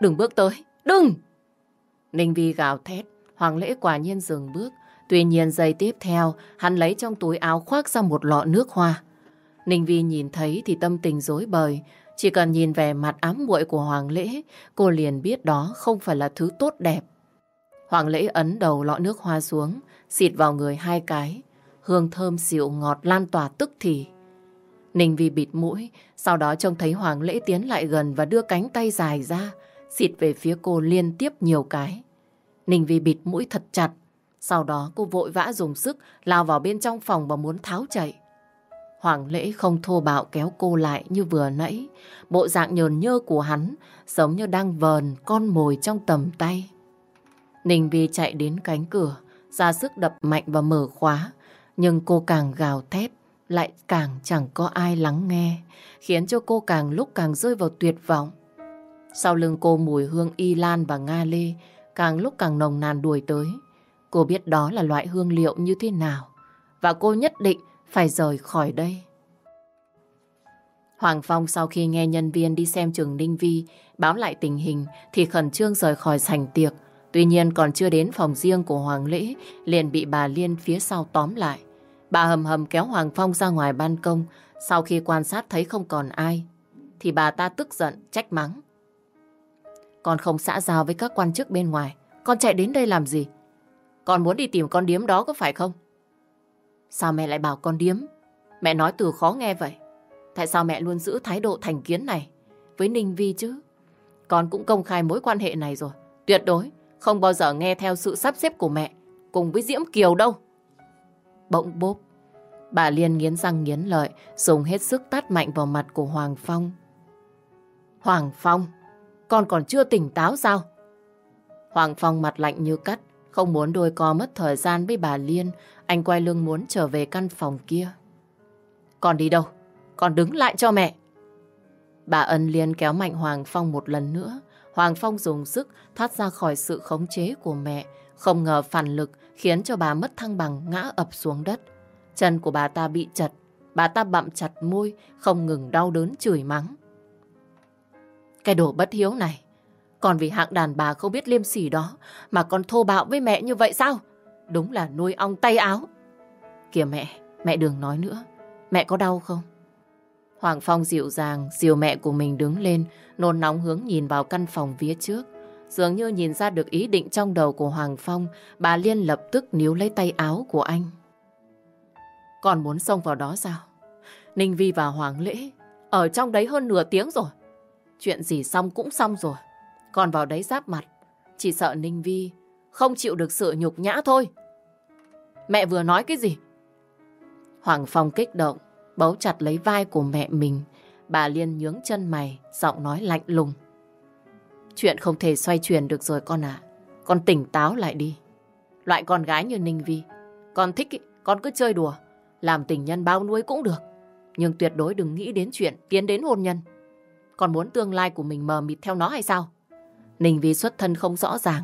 Speaker 1: đừng bước tới, đừng! Ninh Vi gào thét, Hoàng lễ quả nhiên dừng bước. Tuy nhiên giây tiếp theo, hắn lấy trong túi áo khoác ra một lọ nước hoa. Ninh Vi nhìn thấy thì tâm tình rối bời. Chỉ cần nhìn về mặt ám muội của Hoàng lễ, cô liền biết đó không phải là thứ tốt đẹp. Hoàng lễ ấn đầu lọ nước hoa xuống, xịt vào người hai cái. Hương thơm dịu ngọt lan tỏa tức thì. Ninh Vi bịt mũi, sau đó trông thấy Hoàng lễ tiến lại gần và đưa cánh tay dài ra, xịt về phía cô liên tiếp nhiều cái. Ninh Vi bịt mũi thật chặt, sau đó cô vội vã dùng sức lao vào bên trong phòng và muốn tháo chạy. Hoàng lễ không thô bạo kéo cô lại như vừa nãy. Bộ dạng nhờn nhơ của hắn giống như đang vờn con mồi trong tầm tay. Ninh Vi chạy đến cánh cửa, ra sức đập mạnh và mở khóa. Nhưng cô càng gào thét, lại càng chẳng có ai lắng nghe, khiến cho cô càng lúc càng rơi vào tuyệt vọng. Sau lưng cô mùi hương y lan và nga lê càng lúc càng nồng nàn đuổi tới. Cô biết đó là loại hương liệu như thế nào, và cô nhất định phải rời khỏi đây. Hoàng Phong sau khi nghe nhân viên đi xem trường Ninh Vi báo lại tình hình thì khẩn trương rời khỏi sảnh tiệc, Tuy nhiên còn chưa đến phòng riêng của Hoàng Lễ, liền bị bà Liên phía sau tóm lại. Bà hầm hầm kéo Hoàng Phong ra ngoài ban công, sau khi quan sát thấy không còn ai, thì bà ta tức giận, trách mắng. Con không xã giao với các quan chức bên ngoài, con chạy đến đây làm gì? Con muốn đi tìm con điếm đó có phải không? Sao mẹ lại bảo con điếm? Mẹ nói từ khó nghe vậy. Tại sao mẹ luôn giữ thái độ thành kiến này với Ninh Vi chứ? Con cũng công khai mối quan hệ này rồi. Tuyệt đối không bao giờ nghe theo sự sắp xếp của mẹ cùng với Diễm Kiều đâu. Bỗng bốp, bà Liên nghiến răng nghiến lợi, dùng hết sức tát mạnh vào mặt của Hoàng Phong. Hoàng Phong, con còn chưa tỉnh táo sao? Hoàng Phong mặt lạnh như cắt, không muốn đôi co mất thời gian với bà Liên, anh quay lưng muốn trở về căn phòng kia. Con đi đâu? Con đứng lại cho mẹ. Bà Ân Liên kéo mạnh Hoàng Phong một lần nữa, Hoàng Phong dùng sức thoát ra khỏi sự khống chế của mẹ. Không ngờ phản lực khiến cho bà mất thăng bằng ngã ập xuống đất. Chân của bà ta bị chật. Bà ta bặm chặt môi, không ngừng đau đớn chửi mắng. Cái đồ bất hiếu này, còn vì hạng đàn bà không biết liêm sỉ đó mà còn thô bạo với mẹ như vậy sao? Đúng là nuôi ong tay áo. Kìa mẹ, mẹ đừng nói nữa. Mẹ có đau không? Hoàng Phong dịu dàng, dìu mẹ của mình đứng lên, nôn nóng hướng nhìn vào căn phòng phía trước. Dường như nhìn ra được ý định trong đầu của Hoàng Phong, bà Liên lập tức níu lấy tay áo của anh. Còn muốn xông vào đó sao? Ninh Vi và Hoàng Lễ ở trong đấy hơn nửa tiếng rồi. Chuyện gì xong cũng xong rồi. Còn vào đấy giáp mặt, chỉ sợ Ninh Vi không chịu được sự nhục nhã thôi. Mẹ vừa nói cái gì? Hoàng Phong kích động, bấu chặt lấy vai của mẹ mình. Bà Liên nhướng chân mày, giọng nói lạnh lùng. Chuyện không thể xoay chuyển được rồi con ạ. Con tỉnh táo lại đi. Loại con gái như Ninh Vi, con thích ý, con cứ chơi đùa. làm tình nhân bao nuôi cũng được. Nhưng tuyệt đối đừng nghĩ đến chuyện tiến đến hôn nhân. Còn muốn tương lai của mình mờ mịt theo nó hay sao? Ninh Vi xuất thân không rõ ràng.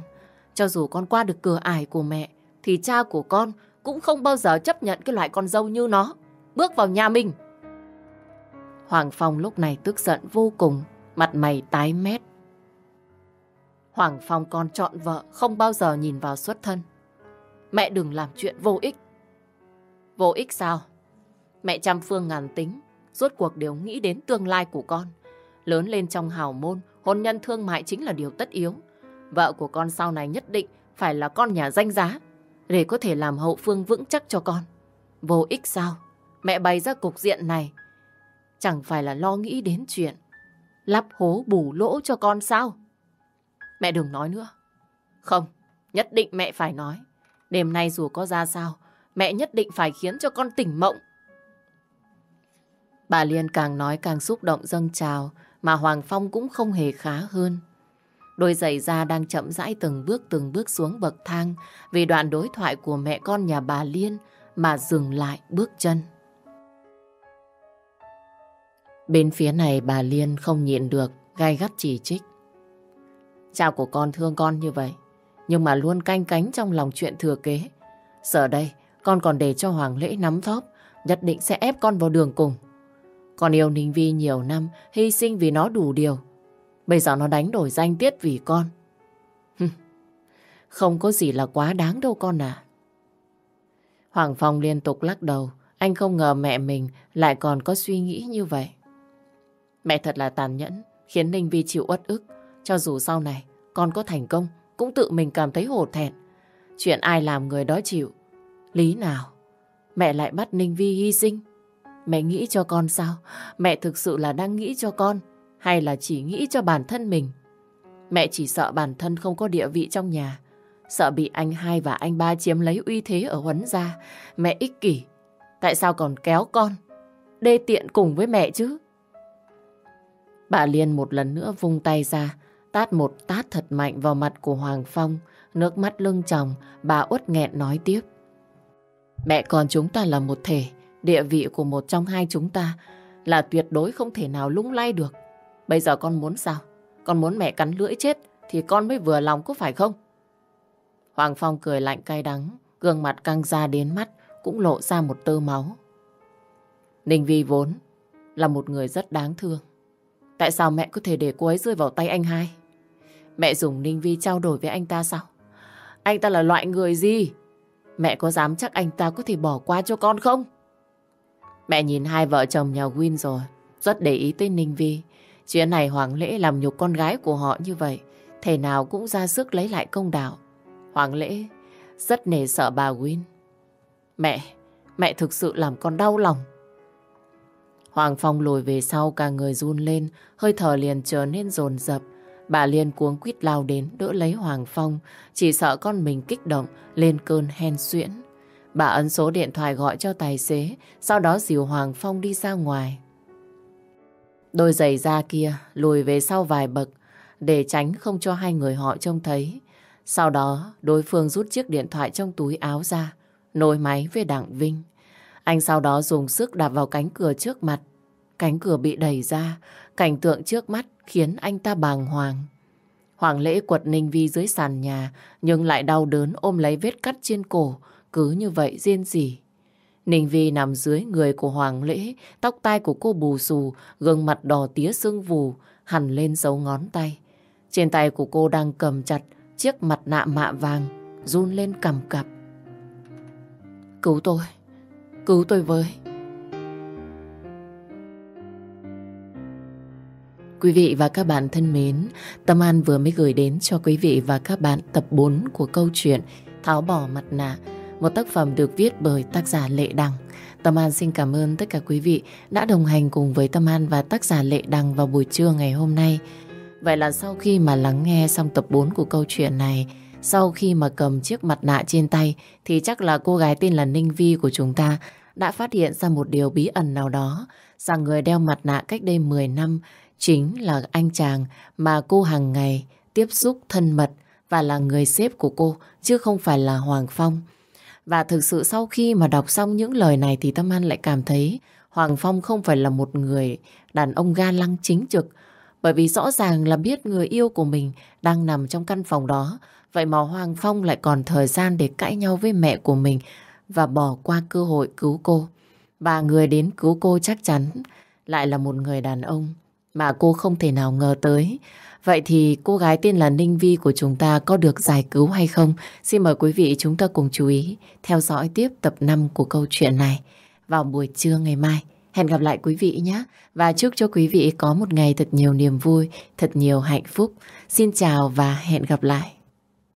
Speaker 1: Cho dù con qua được cửa ải của mẹ, thì cha của con cũng không bao giờ chấp nhận cái loại con dâu như nó. Bước vào nhà mình. Hoàng Phong lúc này tức giận vô cùng, mặt mày tái mét. Hoàng Phong con chọn vợ không bao giờ nhìn vào xuất thân. Mẹ đừng làm chuyện vô ích. Vô ích sao? Mẹ trăm phương ngàn tính, rốt cuộc đều nghĩ đến tương lai của con. Lớn lên trong hào môn, hôn nhân thương mại chính là điều tất yếu. Vợ của con sau này nhất định phải là con nhà danh giá, để có thể làm hậu phương vững chắc cho con. Vô ích sao? Mẹ bày ra cục diện này, chẳng phải là lo nghĩ đến chuyện lắp hố bù lỗ cho con sao? Mẹ đừng nói nữa. Không, nhất định mẹ phải nói. Đêm nay dù có ra sao, mẹ nhất định phải khiến cho con tỉnh mộng. Bà Liên càng nói càng xúc động dâng trào, mà Hoàng Phong cũng không hề khá hơn. Đôi giày da đang chậm rãi từng bước từng bước xuống bậc thang vì đoạn đối thoại của mẹ con nhà bà Liên mà dừng lại bước chân. Bên phía này bà Liên không nhịn được, gai gắt chỉ trích. Cha của con thương con như vậy, nhưng mà luôn canh cánh trong lòng chuyện thừa kế. Giờ đây, con còn để cho Hoàng Lễ nắm thóp, nhất định sẽ ép con vào đường cùng. Con yêu Ninh Vi nhiều năm, hy sinh vì nó đủ điều. Bây giờ nó đánh đổi danh tiết vì con. Không có gì là quá đáng đâu con à. Hoàng Phong liên tục lắc đầu. Anh không ngờ mẹ mình lại còn có suy nghĩ như vậy. Mẹ thật là tàn nhẫn, khiến Ninh Vi chịu uất ức. Cho dù sau này con có thành công, cũng tự mình cảm thấy hổ thẹn. Chuyện ai làm người đó chịu. Lý nào, mẹ lại bắt Ninh Vi hy sinh. Mẹ nghĩ cho con sao? Mẹ thực sự là đang nghĩ cho con hay là chỉ nghĩ cho bản thân mình? Mẹ chỉ sợ bản thân không có địa vị trong nhà. Sợ bị anh hai và anh ba chiếm lấy uy thế ở huấn gia. Mẹ ích kỷ. Tại sao còn kéo con? Đê tiện cùng với mẹ chứ? Bà Liên một lần nữa vung tay ra, tát một tát thật mạnh vào mặt của Hoàng Phong. Nước mắt lưng tròng, bà uất nghẹn nói tiếp. Mẹ con chúng ta là một thể, địa vị của một trong hai chúng ta là tuyệt đối không thể nào lung lay được. Bây giờ con muốn sao? Con muốn mẹ cắn lưỡi chết thì con mới vừa lòng có phải không? Hoàng Phong cười lạnh cay đắng, gương mặt căng ra đến mắt cũng lộ ra một tơ máu. Ninh Vi vốn là một người rất đáng thương. Tại sao mẹ có thể để cô ấy rơi vào tay anh hai? Mẹ dùng Ninh Vi trao đổi với anh ta sao? Anh ta là loại người gì? Mẹ có dám chắc anh ta có thể bỏ qua cho con không? Mẹ nhìn hai vợ chồng nhà Win rồi, rất để ý tới Ninh Vi. Chuyện này Hoàng Lễ làm nhục con gái của họ như vậy, thể nào cũng ra sức lấy lại công đạo. Hoàng Lễ rất nể sợ bà Win. Mẹ, mẹ thực sự làm con đau lòng. Hoàng Phong lùi về sau cả người run lên, hơi thở liền trở nên dồn dập. Bà Liên cuống quýt lao đến đỡ lấy Hoàng Phong, chỉ sợ con mình kích động lên cơn hen suyễn. Bà ấn số điện thoại gọi cho tài xế, sau đó dìu Hoàng Phong đi ra ngoài. Đôi giày da kia lùi về sau vài bậc để tránh không cho hai người họ trông thấy. Sau đó đối phương rút chiếc điện thoại trong túi áo ra, nối máy với Đặng Vinh. Anh sau đó dùng sức đạp vào cánh cửa trước mặt. Cánh cửa bị đẩy ra, cảnh tượng trước mắt khiến anh ta bàng hoàng. Hoàng lễ quật Ninh Vi dưới sàn nhà, nhưng lại đau đớn ôm lấy vết cắt trên cổ, cứ như vậy riêng gì. Ninh Vi nằm dưới người của Hoàng lễ, tóc tai của cô bù xù, gương mặt đỏ tía sưng vù, hằn lên dấu ngón tay. Trên tay của cô đang cầm chặt chiếc mặt nạ mạ vàng, run lên cầm cặp. Cứu tôi, cứu tôi với. Quý vị và các bạn thân mến, Tâm An vừa mới gửi đến cho quý vị và các bạn tập 4 của câu chuyện Tháo bỏ mặt nạ, một tác phẩm được viết bởi tác giả Lệ Đằng. Tâm An xin cảm ơn tất cả quý vị đã đồng hành cùng với Tâm An và tác giả Lệ Đằng vào buổi trưa ngày hôm nay. Vậy là sau khi mà lắng nghe xong tập 4 của câu chuyện này, sau khi mà cầm chiếc mặt nạ trên tay, thì chắc là cô gái tên là Ninh Vi của chúng ta đã phát hiện ra một điều bí ẩn nào đó rằng người đeo mặt nạ cách đây 10 năm chính là anh chàng mà cô hàng ngày tiếp xúc thân mật và là người sếp của cô, chứ không phải là Hoàng Phong. Và thực sự sau khi mà đọc xong những lời này thì Tâm An lại cảm thấy Hoàng Phong không phải là một người đàn ông ga lăng chính trực. Bởi vì rõ ràng là biết người yêu của mình đang nằm trong căn phòng đó. Vậy mà Hoàng Phong lại còn thời gian để cãi nhau với mẹ của mình và bỏ qua cơ hội cứu cô. Và người đến cứu cô chắc chắn lại là một người đàn ông mà cô không thể nào ngờ tới. Vậy thì cô gái tên là Ninh Vi của chúng ta có được giải cứu hay không? Xin mời quý vị chúng ta cùng chú ý theo dõi tiếp tập 5 của câu chuyện này vào buổi trưa ngày mai. Hẹn gặp lại quý vị nhé. Và chúc cho quý vị có một ngày thật nhiều niềm vui, thật nhiều hạnh phúc. Xin chào và hẹn gặp lại.